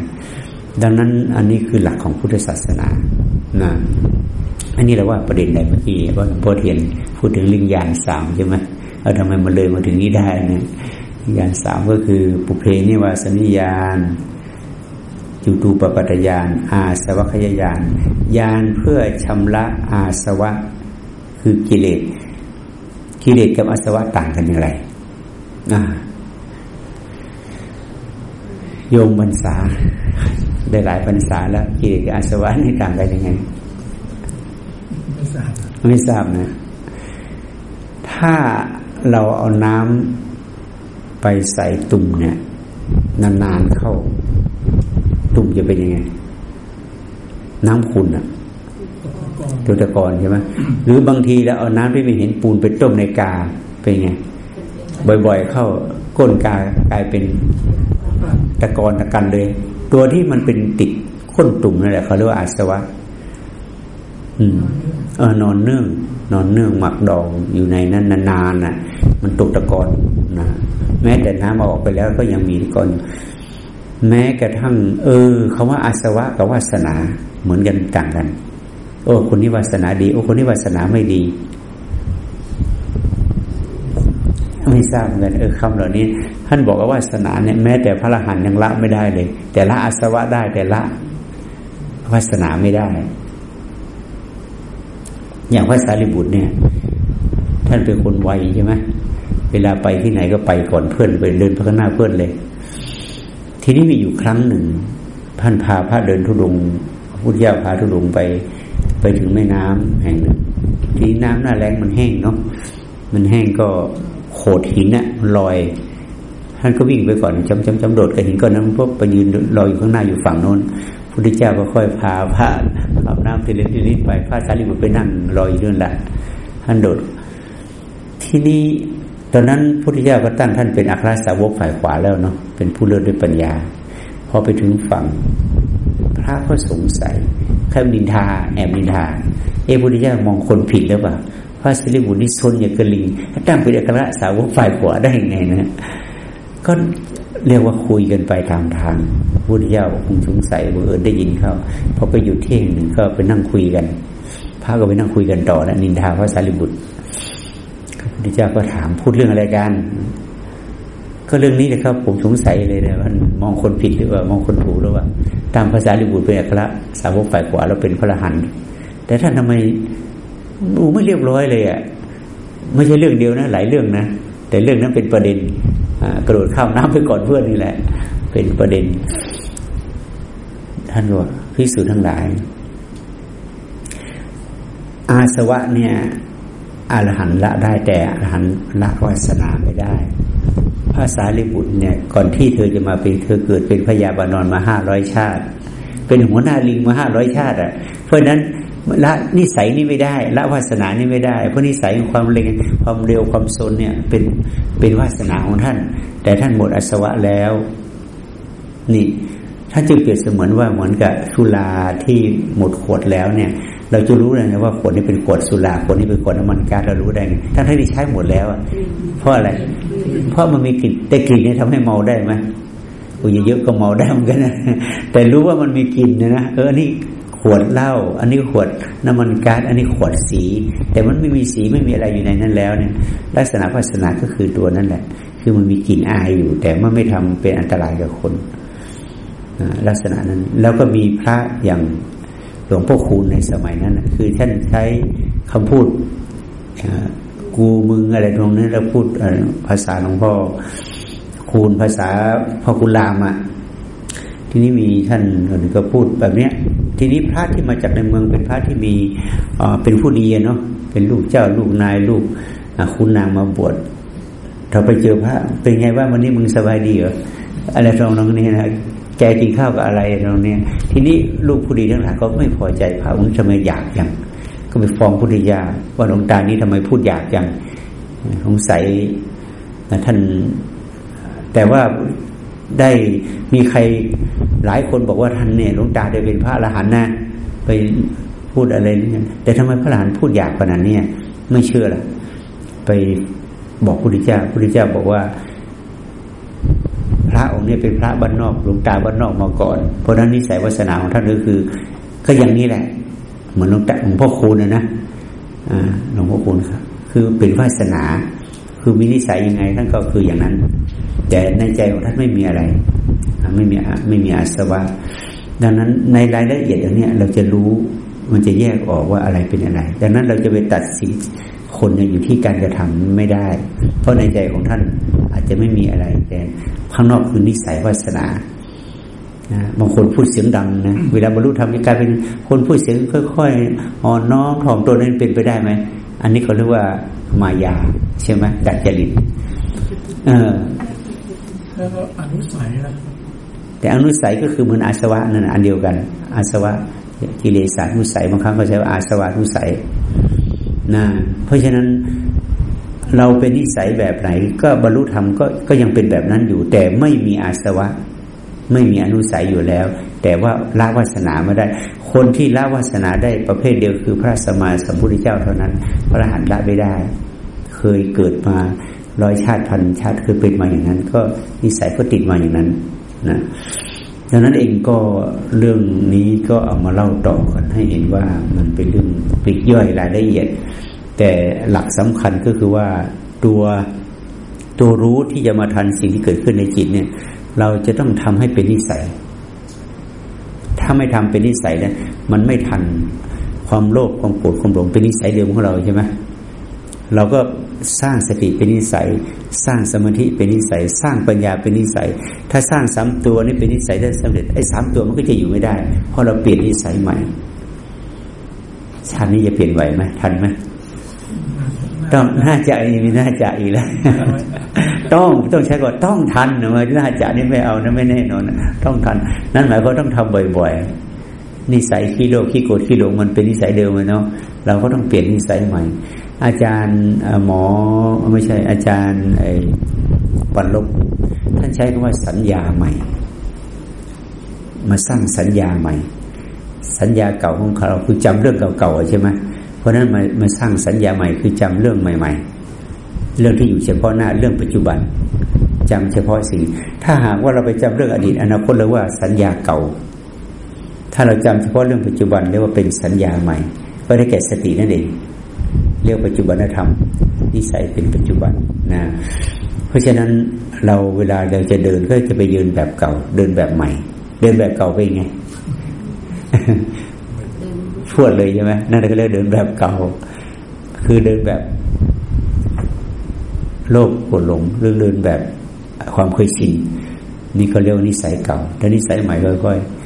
Speaker 1: ดังนั้นอันนี้คือหลักของพุทธศาสนานะอันนี้เราว่าประเด็นไหนเมื่อกี้ว่าหลวงพ่อเทียนพูดถึงลิงยานสามใช่ไหมเอาทำไมมันเลยมาถึงนี้ได้เนี่ยยานสามก็คือปุเพนิวาสนิยานจุตูปปัตยาน อาสวัคยายานยานเพื่อชำระอาสวะ คือกิเลสกิเลสกับอาสวะต่างกันอย่างไรโยมบรรษา ได้หลายพรรษาแล้วกิเลสกับอาสวะนี่ต่างกันยังไง
Speaker 2: ไม่ทราบ
Speaker 1: ไม่ทราบนะ ถ้าเราเอาน้ำไปใส่ตุ่มเนี่ย นานๆเข้า ตุ่มจะเป็นยังไง น้ำขุ่นอะตัวตะกอนใช่ไหมหรือบางทีเราเอาน้ำที่ไม่เห็นปูนไปต้มในกาเป็นไง บ่อย ๆ เข้าก้นกากลายเป็นตะกอนตะกันเลย ตัวที่มันเป็นติดข้นตุ่มนั่นแหละเขาเรียกว่าอาสวะอืมเออนอนเนื่อง นอนเนื่องหมักดองอยู่ในนั้นนานๆน่ะ มันตกตะกอนนะแม้แต่น้ำออกไปแล้วก็ยังมีก่อนแม้กระทั่ง เออคาว่าอาสวะกับวาสนาเหมือนกันต่างกัน โอ้คนนี้วาสนาดี โอ้คนนี้วาสนาไม่ดี ไม่ทราบเหมือนกันเออคำเหล่านี้ ท่านบอกว่าวาสนาเนี่ยแม้แต่พระอรหันต์ยังละไม่ได้เลย แต่ละอาสวะได้แต่ละวาสนาไม่ได้ อย่างพระสารีบุตรเนี่ย ท่านเป็นคนไวใช่ไหมเวลาไปที่ไหนก็ไปก่อนเพื่อนไปเดินพข้างหน้าเพื่อนเลย ทีนี้มีอยู่ครั้งหนึ่งท่านพาพระเดินทุดงพุทธเจ้าพาทุดงไปไปถึงแม่น้ำแห่งหนึ่งทีน้ำหน้าแรงมันแห้งเนาะมันแห้งก็ โขดหินอะลอยท่านก็วิ่งไปก่อนจำจำจำโดดกับหินก้อนนั้นพวกไปยืนรออยู่ข้างหน้าอยู่ฝั่งโน้นพุทธเจ้าก็ค่อยพาพระอาบน้ำทีละนิดไปพระสารีบุตรไปนั่งรออยู่นั่นแหละท่านโดด ที่นี้ตอนนั้นพุทธเจ้าก็ตั้งท่านเป็นอัครสาวกฝ่ายขวาแล้วเนาะเป็นผู้เลิศด้วยปัญญา พอไปถึงฝั่ง พระก็สงสัยแค่นินทา แอบนินทา เอพุทธเจ้ามองคนผิดหรือเปล่า พระสิริบุตรนี่ซนอย่างกระลิงตั้งเป็นอัครสาวกฝ่ายขวาได้ยังไงนะก็เรียกว่าคุยกันไปตามทางพุทธเจ้าคงสงสัยบังเอิญได้ยินเขาพอไปอยู่เที่ยงหนึ่งก็ไปนั่งคุยกันพระก็ไปนั่งคุยกันต่อนะนินทาพระสารีบุตรพุทธเจ้าก็ถามพูดเรื่องอะไรกัน ก็เรื่องนี้นะครับ ผมสงสัยเลยนะมันมองคนผิดหรือว่ามองคนถูกหรือว่า ตามภาษาลิบุตรเป็นอัคระสาวกฝ่ายขวาเราเป็นพระรหันต์แต่ท่านทำไม ดูไม่เรียบร้อยเลยอะไม่ใช่เรื่องเดียวนะ หลายเรื่องนะแต่เรื่องนั้นเป็นประเด็นกระโดดข้ามน้ำไปก่อนเพื่อนนี่แหละ เป็นประเด็น ท่านว่าพิสูจน์ทั้งหลาย อาสวะเนี่ยอรหันละได้แต่อรหันละวาสนาไม่ได้ภาษาลิบุตรเนี่ย ก่อนที่เธอจะมาเป็นเธอเกิดเป็นพญาบานอนมาห้าร้อยชาติ เป็นหัวหน้าลิงมาห้าร้อยชาติ อะ เพราะนั้น ละนิสัยนี่ไม่ได้ละวาสนานี่ไม่ได้ เพราะนิสัยความเร็งความเร็วความโซนเนี่ย เป็นเป็นวาสนาของท่าน แต่ท่านหมดอสวะแล้ว นี่ท่านจึงเปรียบเสมือนว่าเหมือนกับสุราที่หมดขวดแล้วเนี่ย เราจะรู้เลยนะว่าขวดนี้เป็นขวดสุราขวดนี้เป็นขวดน้ำมันก๊าซเรารู้ได้ไงทั้งที่ใช้หมดแล้วเพราะอะไร เพราะมันมีกลิ่นแต่กลิ่นนี่ทำให้เมาได้ไหมอุ้ยเยอะก็เมาได้เหมือนกันนะแต่รู้ว่ามันมีกลิ่นนะนะเออนี่ ขวดเหล้าอันนี้ขวดน้ำมันก๊าซอันนี้ขวดสี แต่มันไม่มีสีไม่มีอะไรอยู่ในนั้นแล้วเนี่ยลักษณะภาสนาก็คือตัวนั่นแหละ คือมันมีกลิ่นอายอยู่ แต่มันไม่ทำเป็นอันตรายกับคนลักษณะนั้นแล้วก็มีพระอย่างหลวงพ่อคูณในสมัยนั้นคือท่านใช้คำพูดกูมึงอะไรตรงนี้แล้วพูดภาษาหลวงพ่อคูณภาษาพ่อคุณรามอะ ทีนี้มีท่านคนก็พูดแบบเนี้ย ทีนี้พระที่มาจากในเมืองเป็นพระที่มีเป็นผู้ดีเนาะเป็นลูกเจ้าลูกนายลูกคุณนางมาบวชเราไปเจอพระ เป็นไงว่าวันนี้มึงสบายดีเหรออะไรตรงนี้นะแกกินข้าวกับอะไรตรงนี้ทีนี้ลูกผู้ดีทั้งหลายก็ไม่พอใจพระองค์ทำไมอยากอย่างก็ไปฟ้องพุทธิยาว่าหลวงตานี้ทำไมพูดอยากอย่างสงสัยท่าน แต่ว่า ได้มีใครหลายคนบอกว่าท่านเนี่ยหลวงตาได้เป็นพระอรหันต์นะไปพูดอะไรนี่แต่ทำไมพระอรหันต์พูดอยากขนาดนี้ไม่เชื่อล่ะไปบอกพุทธเจ้าพุทธเจ้าบอกว่า พระองค์นี้เป็นพระบ้านนอกหลวงตาบ้านนอกมาก่อน เพราะนั้นนิสัยวาสนาของท่านก็คือ ก็อย่างนี้แหละ เหมือนหลวงตาหลวงพ่อคูณนะนะหลวงพ่อคูณครับ คือเป็นวาสนา คือมีนิสัยยังไงท่านก็คืออย่างนั้น แต่ในใจของท่านไม่มีอะไร ไม่มีไม่มีอาสวะ ดังนั้นในรายละเอียดอย่างนี้เราจะรู้มันจะแยกออกว่าอะไรเป็นอะไร ดังนั้นเราจะไปตัดสินคนอยู่ที่การกระทำไม่ได้ เพราะในใจของท่านอาจจะไม่มีอะไร แต่ข้างนอกคือนิสัยวาสนาบางคนพูดเสียงดังนะเวลาบรรลุธรรมกลายเป็นคนพูดเสียงค่อย ๆ อ่อนน้อมถ่อมตัวนั้นเป็นไปได้ไหม อันนี้เขาเรียกว่ามายา ใช่ไหมดัดจริตเออ
Speaker 2: แล้วก็อนุสัยนะ
Speaker 1: แต่อนุสัยก็คือเหมือนอาสวะนั่นอันเดียวกัน อาสวะกิเลสานุสัยบางครั้งเขาใช้ว่าอาสวะนุสัยนะเพราะฉะนั้นเราเป็นนิสัยแบบไหน ก็บรรลุธรรมก็ก็ยังเป็นแบบนั้นอยู่ แต่ไม่มีอาสวะ ไม่มีอนุสัยอยู่แล้ว แต่ว่าละวาสนาไม่ได้ คนที่ละวาสนาได้ประเภทเดียวคือพระสมมาสัมพุทธเจ้าเท่านั้น พระหันละไม่ได้ เคยเกิดมา ร้อยชาติพันชาติคือเป็นมาอย่างนั้น ก็นิสัยก็ติดมาอย่างนั้นนะดังนั้นเองก็เรื่องนี้ก็เอามาเล่าต่อกันให้เห็นว่ามันเป็นเรื่องปลีกย่อยรายละเอียด แต่หลักสำคัญก็คือว่าตัวตัวรู้ที่จะมาทันสิ่งที่เกิดขึ้นในจิตเนี่ย เราจะต้องทำให้เป็นนิสัย ถ้าไม่ทำเป็นนิสัยนี่ยมันไม่ทันความโลภความโกรธความหลงเป็นนิสัยเดิมของเราใช่ไหมเราก็ สร้างสติเป็นนิสัย สร้างสมาธิเป็นนิสัย สร้างปัญญาเป็นนิสัย ถ้าสร้างสามตัวนี้เป็นนิสัยได้สำเร็จไอ้สามตัวมันก็จะอยู่ไม่ได้ เพราะเราเปลี่ยนนิสัยใหม่ชาตินี้จะเปลี่ยนไหวไหมทันไหมต้องน่าจะมีน่าจะอีกแล้วต้องต้องใช้ก่อนต้องทันนะว่าน่าจะนี่ไม่เอานะไม่แน่นอนต้องทัน นั่นหมายความต้องทำบ่อยๆนิสัยขี้โลภขี้โกรธขี้หลงมันเป็นนิสัยเดิมเนาะเราก็ต้องเปลี่ยนนิสัยใหม่ อาจารย์หมอไม่ใช่อาจารย์ไอ้ปันลบท่านใช้คำว่าสัญญาใหม่ มาสร้างสัญญาใหม่ สัญญาเก่าของเราคือจำเรื่องเก่าๆใช่ไหมเพราะนั้นมามาสร้างสัญญาใหม่คือจำเรื่องใหม่ ๆ เรื่องที่อยู่เฉพาะหน้าเรื่องปัจจุบันจำเฉพาะสิ่ง ถ้าหากว่าเราไปจำเรื่องอดีตอนาคตเลยว่าสัญญาเก่า ถ้าเราจำเฉพาะเรื่องปัจจุบันเรียกว่าเป็นสัญญาใหม่ ก็ได้แก่สตินั่นเอง เรียกปัจจุบันธรรม นิสัยเป็นปัจจุบันนะเพราะฉะนั้นเราเวลาเราจะเดินก็จะไปยืนแบบเก่า เดินแบบใหม่ เดินแบบเก่าไปไงพวดเลยใช่ไหมนั่นก็เรียกเดินแบบเก่า คือเดินแบบโลภโกรธหลงหรือเดินแบบความเคยชินนี่ก็เรียกนิสัยเก่าแต่นิสัยใหม่ค่อยๆ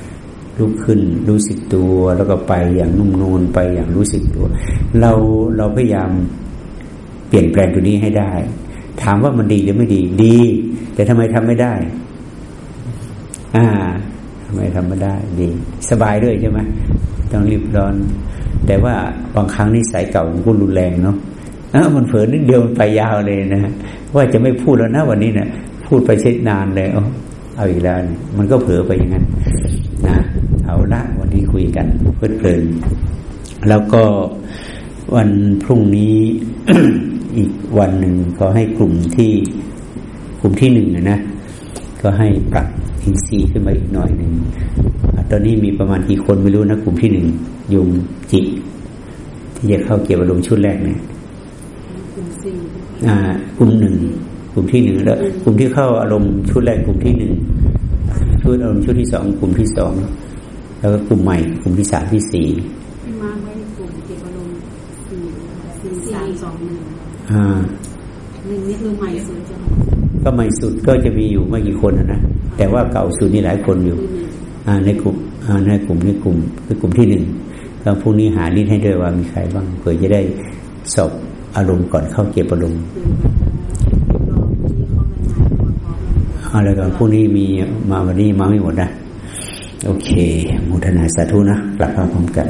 Speaker 1: ลุกขึ้นรู้สึกตัวแล้วก็ไปอย่างนุ่มนวลไปอย่างรู้สึกตัว เราเราพยายามเปลี่ยนแปลงตัวนี้ให้ได้ ถามว่ามันดีหรือไม่ดีดี แต่ทำไมทำไม่ได้ อ่าทำไมทำไม่ได้ ดี สบายด้วยใช่ไหมต้องรีบร้อน แต่ว่าบางครั้งนิสัยเก่ามันก็รุนแรงเนาะมันเผลอนิดเดียวมันไปยาวเลยนะว่าจะไม่พูดแล้วนะวันนี้เนะี่ยพูดไปเช็ดนานเลยเอาเอาอีกแล้ว มันก็เผลอไปอย่างนั้นนะ ละวันนี้คุยกันเพลิดเพลิน แล้วก็วันพรุ่งนี้อีกวันหนึ่งก็ให้กลุ่มที่กลุ่มที่หนึ่งนะ ก็ให้ปรับอินทรีย์ขึ้นมาอีกหน่อยหนึ่งตอนนี้มีประมาณกี่คนไม่รู้นะกลุ่มที่หนึ่งยุงจิที่จะเข้าเกี่ยวกับลมชุดแรกเนี่ยอ่ากลุ่มหนึ่งกลุ่มที่หนึ่งแล้วกลุ่มที่เข้าอารมณ์ชุดแรกกลุ่มที่หนึ่งชุดอารมณ์ชุดที่สองกลุ่มที่สอง แล้วก็กลุ่มใหม่กลุ่มที่สามที่สี่
Speaker 3: มาไว้กลุ่มเกี่ยวกับลมสี่สี่สามสองหนึ่ง
Speaker 1: อ่า
Speaker 3: หนึ่งนี่คือใหม่สุดจ้ะ
Speaker 1: ก็ใหม่สุดก็จะมีอยู่ไม่กี่คนนะแต่ว่าเก่าสุดนี่หลายคนอยู่ในกลุ่มในกลุ่มในกลุ่มคือกลุ่มที่หนึ่งแล้วพรุ่งนี้หาลิสให้ด้วยว่ามีใครบ้างเผื่อจะได้สอบอารมณ์ก่อนเข้าเก็บอารมณ์อะไรก่อนพรุ่งนี้มีมาวันนี้มาไม่หมดนะ โอเคมุทนาสาธุนะกลับมาพร้อมกัน